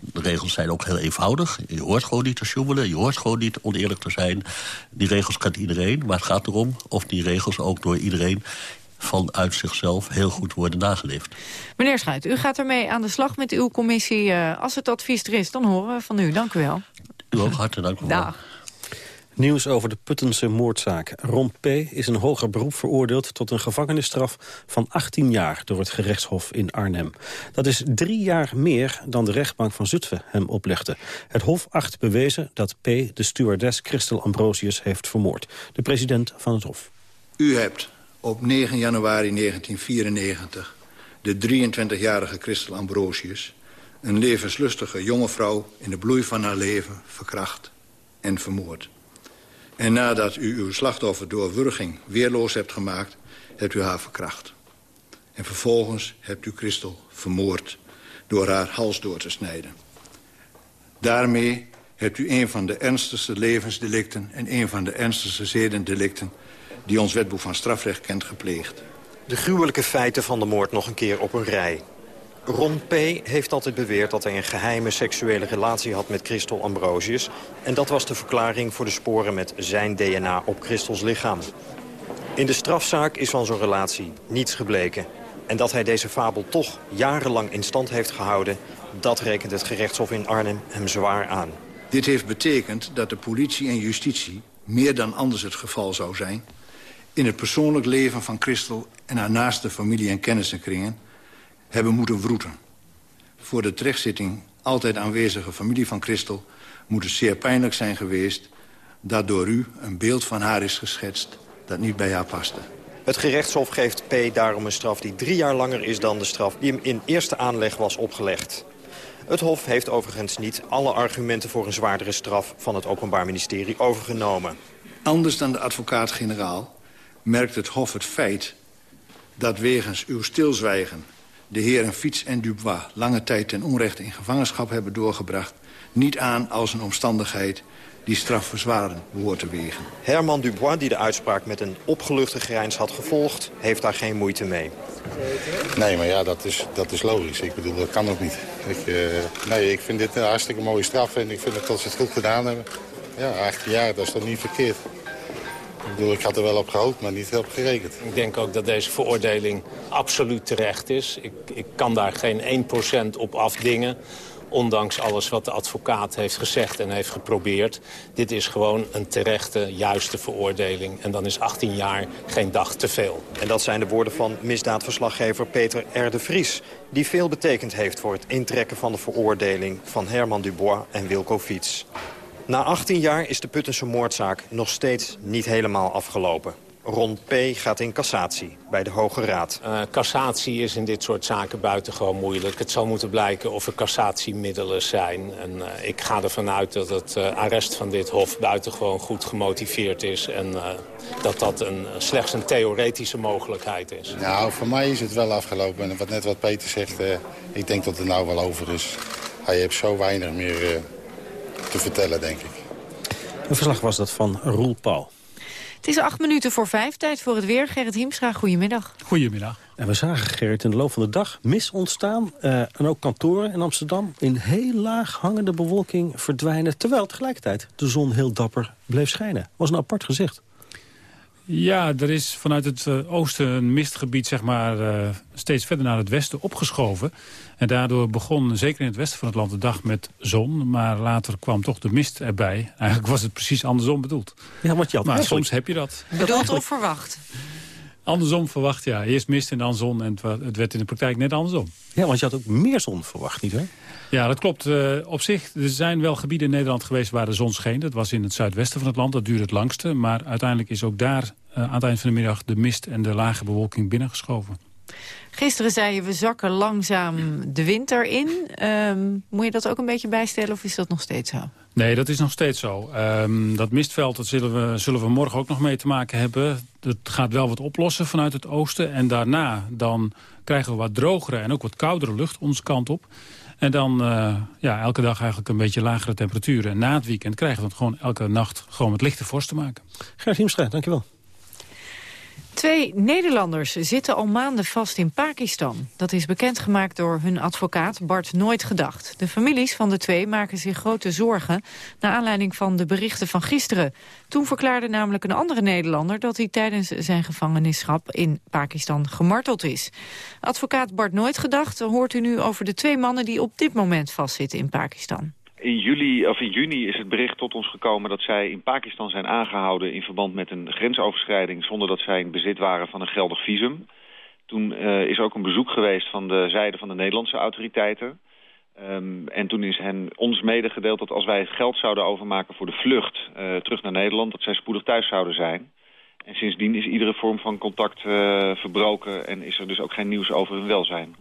De regels zijn ook heel eenvoudig. Je hoort gewoon niet te sjoemelen, je hoort gewoon niet oneerlijk te zijn. Die regels kent iedereen, maar het gaat erom of die regels ook door iedereen vanuit zichzelf heel goed worden nageleefd. Meneer Schuit, u gaat ermee aan de slag met uw commissie. Uh, als het advies er is, dan horen we van u. Dank u wel. U ook hartelijk dank. U Dag. Nieuws over de Puttense moordzaak. Ron P. is een hoger beroep veroordeeld tot een gevangenisstraf van 18 jaar door het gerechtshof in Arnhem. Dat is drie jaar meer dan de rechtbank van Zutphen hem oplegde. Het hof acht bewezen dat P. de stewardess Christel Ambrosius heeft vermoord. De president van het hof. U hebt op 9 januari 1994 de 23-jarige Christel Ambrosius... een levenslustige jonge vrouw in de bloei van haar leven verkracht en vermoord. En nadat u uw slachtoffer door wurging weerloos hebt gemaakt... hebt u haar verkracht. En vervolgens hebt u Christel vermoord door haar hals door te snijden. Daarmee hebt u een van de ernstigste levensdelicten... en een van de ernstigste zedendelicten die ons wetboek van strafrecht kent gepleegd. De gruwelijke feiten van de moord nog een keer op een rij. Ron P. heeft altijd beweerd dat hij een geheime seksuele relatie had met Christel Ambrosius. En dat was de verklaring voor de sporen met zijn DNA op Christels lichaam. In de strafzaak is van zo'n relatie niets gebleken. En dat hij deze fabel toch jarenlang in stand heeft gehouden... dat rekent het gerechtshof in Arnhem hem zwaar aan. Dit heeft betekend dat de politie en justitie, meer dan anders het geval zou zijn in het persoonlijk leven van Christel en haar naaste familie en kennissenkringen hebben moeten wroeten. Voor de terechtzitting altijd aanwezige familie van Christel moet het zeer pijnlijk zijn geweest dat door u een beeld van haar is geschetst dat niet bij haar paste. Het gerechtshof geeft P. daarom een straf die drie jaar langer is dan de straf die hem in eerste aanleg was opgelegd. Het Hof heeft overigens niet alle argumenten voor een zwaardere straf van het Openbaar Ministerie overgenomen. Anders dan de advocaat-generaal merkt het Hof het feit dat wegens uw stilzwijgen... de heren Fiets en Dubois lange tijd ten onrechte in gevangenschap hebben doorgebracht... niet aan als een omstandigheid die strafverzwarend behoort te wegen. Herman Dubois, die de uitspraak met een opgeluchte grijns had gevolgd... heeft daar geen moeite mee. Nee, maar ja, dat is, dat is logisch. Ik bedoel, dat kan ook niet. Ik, uh, nee, ik vind dit een hartstikke mooie straf en ik vind dat ze het goed gedaan hebben. Ja, 18 jaar, dat is toch niet verkeerd. Ik bedoel, ik had er wel op gehoopt, maar niet op gerekend. Ik denk ook dat deze veroordeling absoluut terecht is. Ik, ik kan daar geen 1% op afdingen ondanks alles wat de advocaat heeft gezegd en heeft geprobeerd. Dit is gewoon een terechte, juiste veroordeling. En dan is 18 jaar geen dag te veel. En dat zijn de woorden van misdaadverslaggever Peter R. de Vries... die veel betekend heeft voor het intrekken van de veroordeling... van Herman Dubois en Wilco Fiets. Na 18 jaar is de Puttense moordzaak nog steeds niet helemaal afgelopen. Ron P. gaat in cassatie bij de Hoge Raad. Uh, cassatie is in dit soort zaken buitengewoon moeilijk. Het zal moeten blijken of er cassatiemiddelen zijn. En uh, ik ga ervan uit dat het uh, arrest van dit hof buitengewoon goed gemotiveerd is. En dat dat een, slechts een theoretische mogelijkheid is. Nou, voor mij is het wel afgelopen. En wat net wat Peter zegt, ik denk dat het nou wel over is. Hij heeft zo weinig meer te vertellen, denk ik. Een verslag was dat van Roel Paul. Het is acht minuten voor vijf, tijd voor het weer. Gerrit Hiemstra, goedemiddag. Goedemiddag. En we zagen Gerrit in de loop van de dag mis ontstaan. Uh, en ook kantoren in Amsterdam in heel laag hangende bewolking verdwijnen. Terwijl tegelijkertijd de zon heel dapper bleef schijnen. Was een apart gezicht. Ja, er is vanuit het uh, oosten een mistgebied zeg maar, uh, steeds verder naar het westen opgeschoven. En daardoor begon zeker in het westen van het land de dag met zon. Maar later kwam toch de mist erbij. Eigenlijk was het precies andersom bedoeld. Ja, want je had maar soms heb je dat. Bedoeld of verwacht? Andersom verwacht, ja. Eerst mist en dan zon. En het werd in de praktijk net andersom. Ja, want je had ook meer zon verwacht, niet hè? Ja, dat klopt. Uh, op zich, er zijn wel gebieden in Nederland geweest waar de zon scheen. Dat was in het zuidwesten van het land, dat duurde het langste. Maar uiteindelijk is ook daar uh, aan het eind van de middag... de mist en de lage bewolking binnengeschoven. Gisteren zei je, we zakken langzaam de winter in. Um, moet je dat ook een beetje bijstellen of is dat nog steeds zo? Nee, dat is nog steeds zo. Um, dat mistveld dat zullen, we, zullen we morgen ook nog mee te maken hebben. Dat gaat wel wat oplossen vanuit het oosten. En daarna dan krijgen we wat drogere en ook wat koudere lucht onze kant op. En dan uh, ja, elke dag eigenlijk een beetje lagere temperaturen. En na het weekend krijgen we het gewoon elke nacht gewoon met lichte vorst te maken. Gert Hiemstra, dankjewel. Twee Nederlanders zitten al maanden vast in Pakistan. Dat is bekendgemaakt door hun advocaat Bart Nooit Gedacht. De families van de twee maken zich grote zorgen... naar aanleiding van de berichten van gisteren. Toen verklaarde namelijk een andere Nederlander... dat hij tijdens zijn gevangenisschap in Pakistan gemarteld is. Advocaat Bart Nooit Gedacht hoort u nu over de twee mannen... die op dit moment vastzitten in Pakistan. In, juli, of in juni is het bericht tot ons gekomen dat zij in Pakistan zijn aangehouden... in verband met een grensoverschrijding zonder dat zij in bezit waren van een geldig visum. Toen uh, is ook een bezoek geweest van de zijde van de Nederlandse autoriteiten. Um, en toen is hen ons medegedeeld dat als wij geld zouden overmaken voor de vlucht uh, terug naar Nederland... dat zij spoedig thuis zouden zijn. En sindsdien is iedere vorm van contact uh, verbroken en is er dus ook geen nieuws over hun welzijn.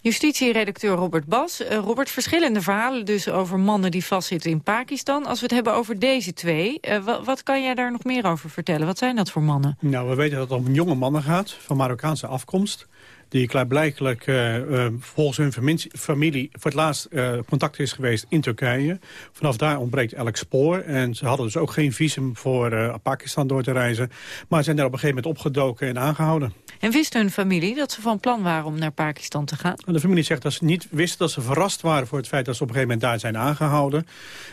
Justitieredacteur Robert Bas. Uh, Robert, verschillende verhalen dus over mannen die vastzitten in Pakistan. Als we het hebben over deze twee, uh, wat kan jij daar nog meer over vertellen? Wat zijn dat voor mannen? Nou, we weten dat het om jonge mannen gaat, van Marokkaanse afkomst die klaarblijkelijk uh, uh, volgens hun familie voor het laatst uh, contact is geweest in Turkije. Vanaf daar ontbreekt elk spoor. En ze hadden dus ook geen visum voor Pakistan door te reizen. Maar zijn daar op een gegeven moment opgedoken en aangehouden. En wist hun familie dat ze van plan waren om naar Pakistan te gaan? De familie zegt dat ze niet wisten dat ze verrast waren voor het feit dat ze op een gegeven moment daar zijn aangehouden.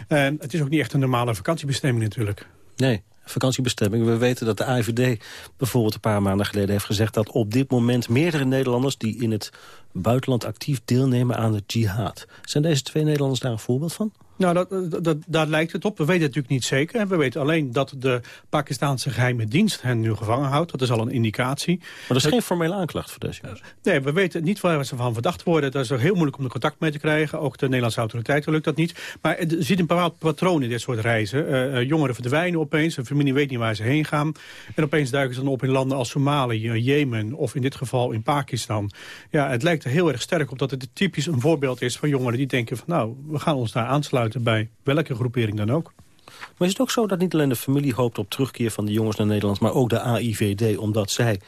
En het is ook niet echt een normale vakantiebestemming natuurlijk. Nee vakantiebestemming. We weten dat de AIVD bijvoorbeeld een paar maanden geleden heeft gezegd... dat op dit moment meerdere Nederlanders die in het buitenland actief deelnemen aan de jihad. Zijn deze twee Nederlanders daar een voorbeeld van? Nou, dat, dat, daar lijkt het op. We weten het natuurlijk niet zeker. We weten alleen dat de Pakistanse geheime dienst hen nu gevangen houdt. Dat is al een indicatie. Maar er is geen formele aanklacht voor deze jongens? Nee, we weten niet waar ze van verdacht worden. Dat is ook heel moeilijk om er contact mee te krijgen. Ook de Nederlandse autoriteiten lukt dat niet. Maar er zit een bepaald patroon in dit soort reizen. Uh, jongeren verdwijnen opeens. Een familie weet niet waar ze heen gaan. En opeens duiken ze dan op in landen als Somalië, Jemen... of in dit geval in Pakistan. Ja, het lijkt er heel erg sterk op dat het typisch een voorbeeld is van jongeren... die denken van nou, we gaan ons daar aansluiten bij welke groepering dan ook. Maar is het ook zo dat niet alleen de familie hoopt op terugkeer van de jongens naar Nederland... maar ook de AIVD, omdat zij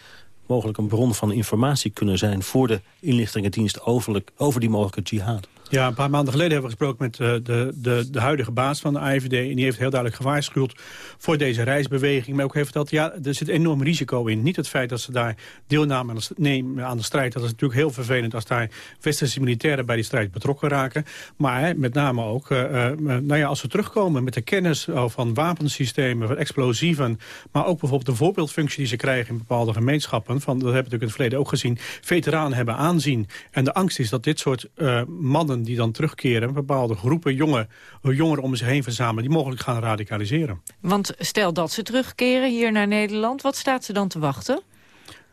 mogelijk een bron van informatie kunnen zijn... voor de inlichtingendienst over, over die mogelijke jihad? Ja, een paar maanden geleden hebben we gesproken met uh, de, de, de huidige baas van de AIVD. En die heeft heel duidelijk gewaarschuwd voor deze reisbeweging. Maar ook heeft dat, ja, er zit enorm risico in. Niet het feit dat ze daar deelnamen aan de, nemen aan de strijd. Dat is natuurlijk heel vervelend als daar westerse militairen bij die strijd betrokken raken. Maar met name ook, uh, uh, nou ja, als ze terugkomen met de kennis van wapensystemen, van explosieven. Maar ook bijvoorbeeld de voorbeeldfunctie die ze krijgen in bepaalde gemeenschappen. Van, dat hebben we natuurlijk in het verleden ook gezien. Veteranen hebben aanzien. En de angst is dat dit soort mannen die dan terugkeren... bepaalde groepen jonge, jongeren om zich heen verzamelen... die mogelijk gaan radicaliseren. Want stel dat ze terugkeren hier naar Nederland... wat staat ze dan te wachten?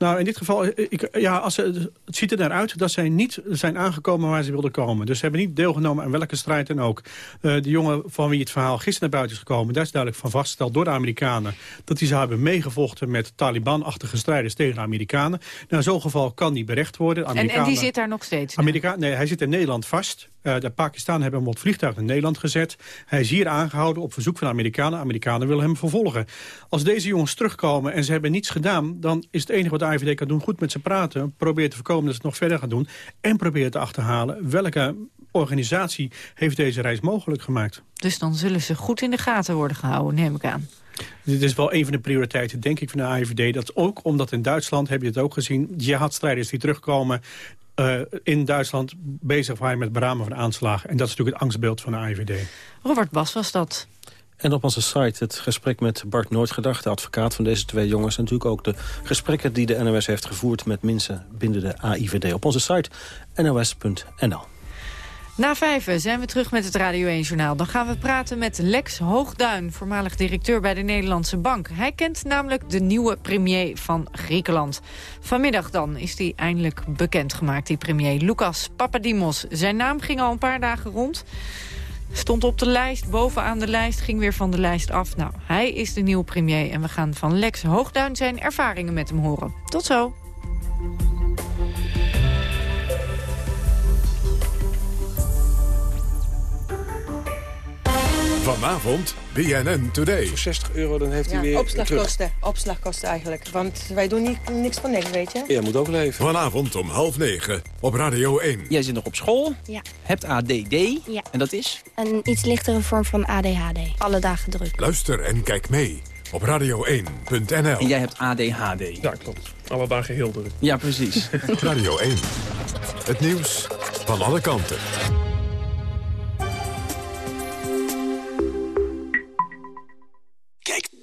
Nou, in dit geval, eh, ik, ja, als ze, het ziet er naar uit dat zij niet zijn aangekomen waar ze wilden komen. Dus ze hebben niet deelgenomen aan welke strijd dan ook. Uh, de jongen van wie het verhaal gisteren naar buiten is gekomen... daar is duidelijk van vastgesteld door de Amerikanen... dat die ze hebben meegevochten met Taliban-achtige strijders tegen de Amerikanen. Nou, in zo'n geval kan die berecht worden. En, en, die zit daar nog steeds? Amerika nee, hij zit in Nederland vast. Uh, de Pakistan hebben hem op het vliegtuig naar Nederland gezet. Hij is hier aangehouden op verzoek van de Amerikanen. Amerikanen willen hem vervolgen. Als deze jongens terugkomen en ze hebben niets gedaan... dan is het enige wat AIVD kan doen goed met ze praten. Probeer te voorkomen dat ze het nog verder gaan doen. En probeer te achterhalen welke organisatie heeft deze reis mogelijk gemaakt. Dus dan zullen ze goed in de gaten worden gehouden, neem ik aan. Dit is wel een van de prioriteiten, denk ik, van de AIVD. Dat ook omdat in Duitsland, heb je het ook gezien... jihadstrijders die terugkomen, uh, in Duitsland bezig waren met beramen van aanslagen. En dat is natuurlijk het angstbeeld van de AIVD. Robert Bas was dat. En op onze site het gesprek met Bart Noordgedacht, de advocaat van deze twee jongens. En natuurlijk ook de gesprekken die de NOS heeft gevoerd met mensen binnen de AIVD. Op onze site nos.nl. Na vijven zijn we terug met het Radio 1-journaal. Dan gaan we praten met Lex Hoogduin, voormalig directeur bij de Nederlandse Bank. Hij kent namelijk de nieuwe premier van Griekenland. Vanmiddag dan is hij eindelijk bekendgemaakt, die premier Lucas Papadimos. Zijn naam ging al een paar dagen rond. Stond op de lijst, bovenaan de lijst, ging weer van de lijst af. Nou, hij is de nieuwe premier en we gaan van Lex Hoogduin zijn ervaringen met hem horen. Tot zo. Vanavond BNN Today. Voor 60 euro dan heeft hij weer opslagkosten. Opslagkosten eigenlijk. Want wij doen niet, niks van niks, weet je. Je moet ook leven. Vanavond om half negen op Radio 1. Jij zit nog op school. Ja. Hebt ADD. Ja. En dat is? Een iets lichtere vorm van ADHD. Alle dagen druk. Luister en kijk mee op radio1.nl. En jij hebt ADHD. Ja, klopt. Alle dagen heel druk. Ja, precies. (laughs) Radio 1. Het nieuws van alle kanten.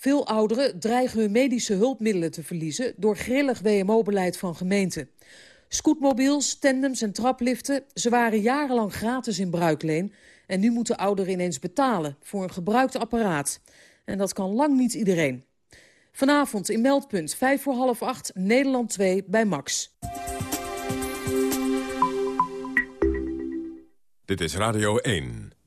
Veel ouderen dreigen hun medische hulpmiddelen te verliezen... door grillig WMO-beleid van gemeenten. Scootmobiels, tandems en trapliften, ze waren jarenlang gratis in bruikleen... en nu moeten ouderen ineens betalen voor een gebruikt apparaat. En dat kan lang niet iedereen. Vanavond in Meldpunt, 5 voor half 8, Nederland 2 bij Max. Dit is Radio 1.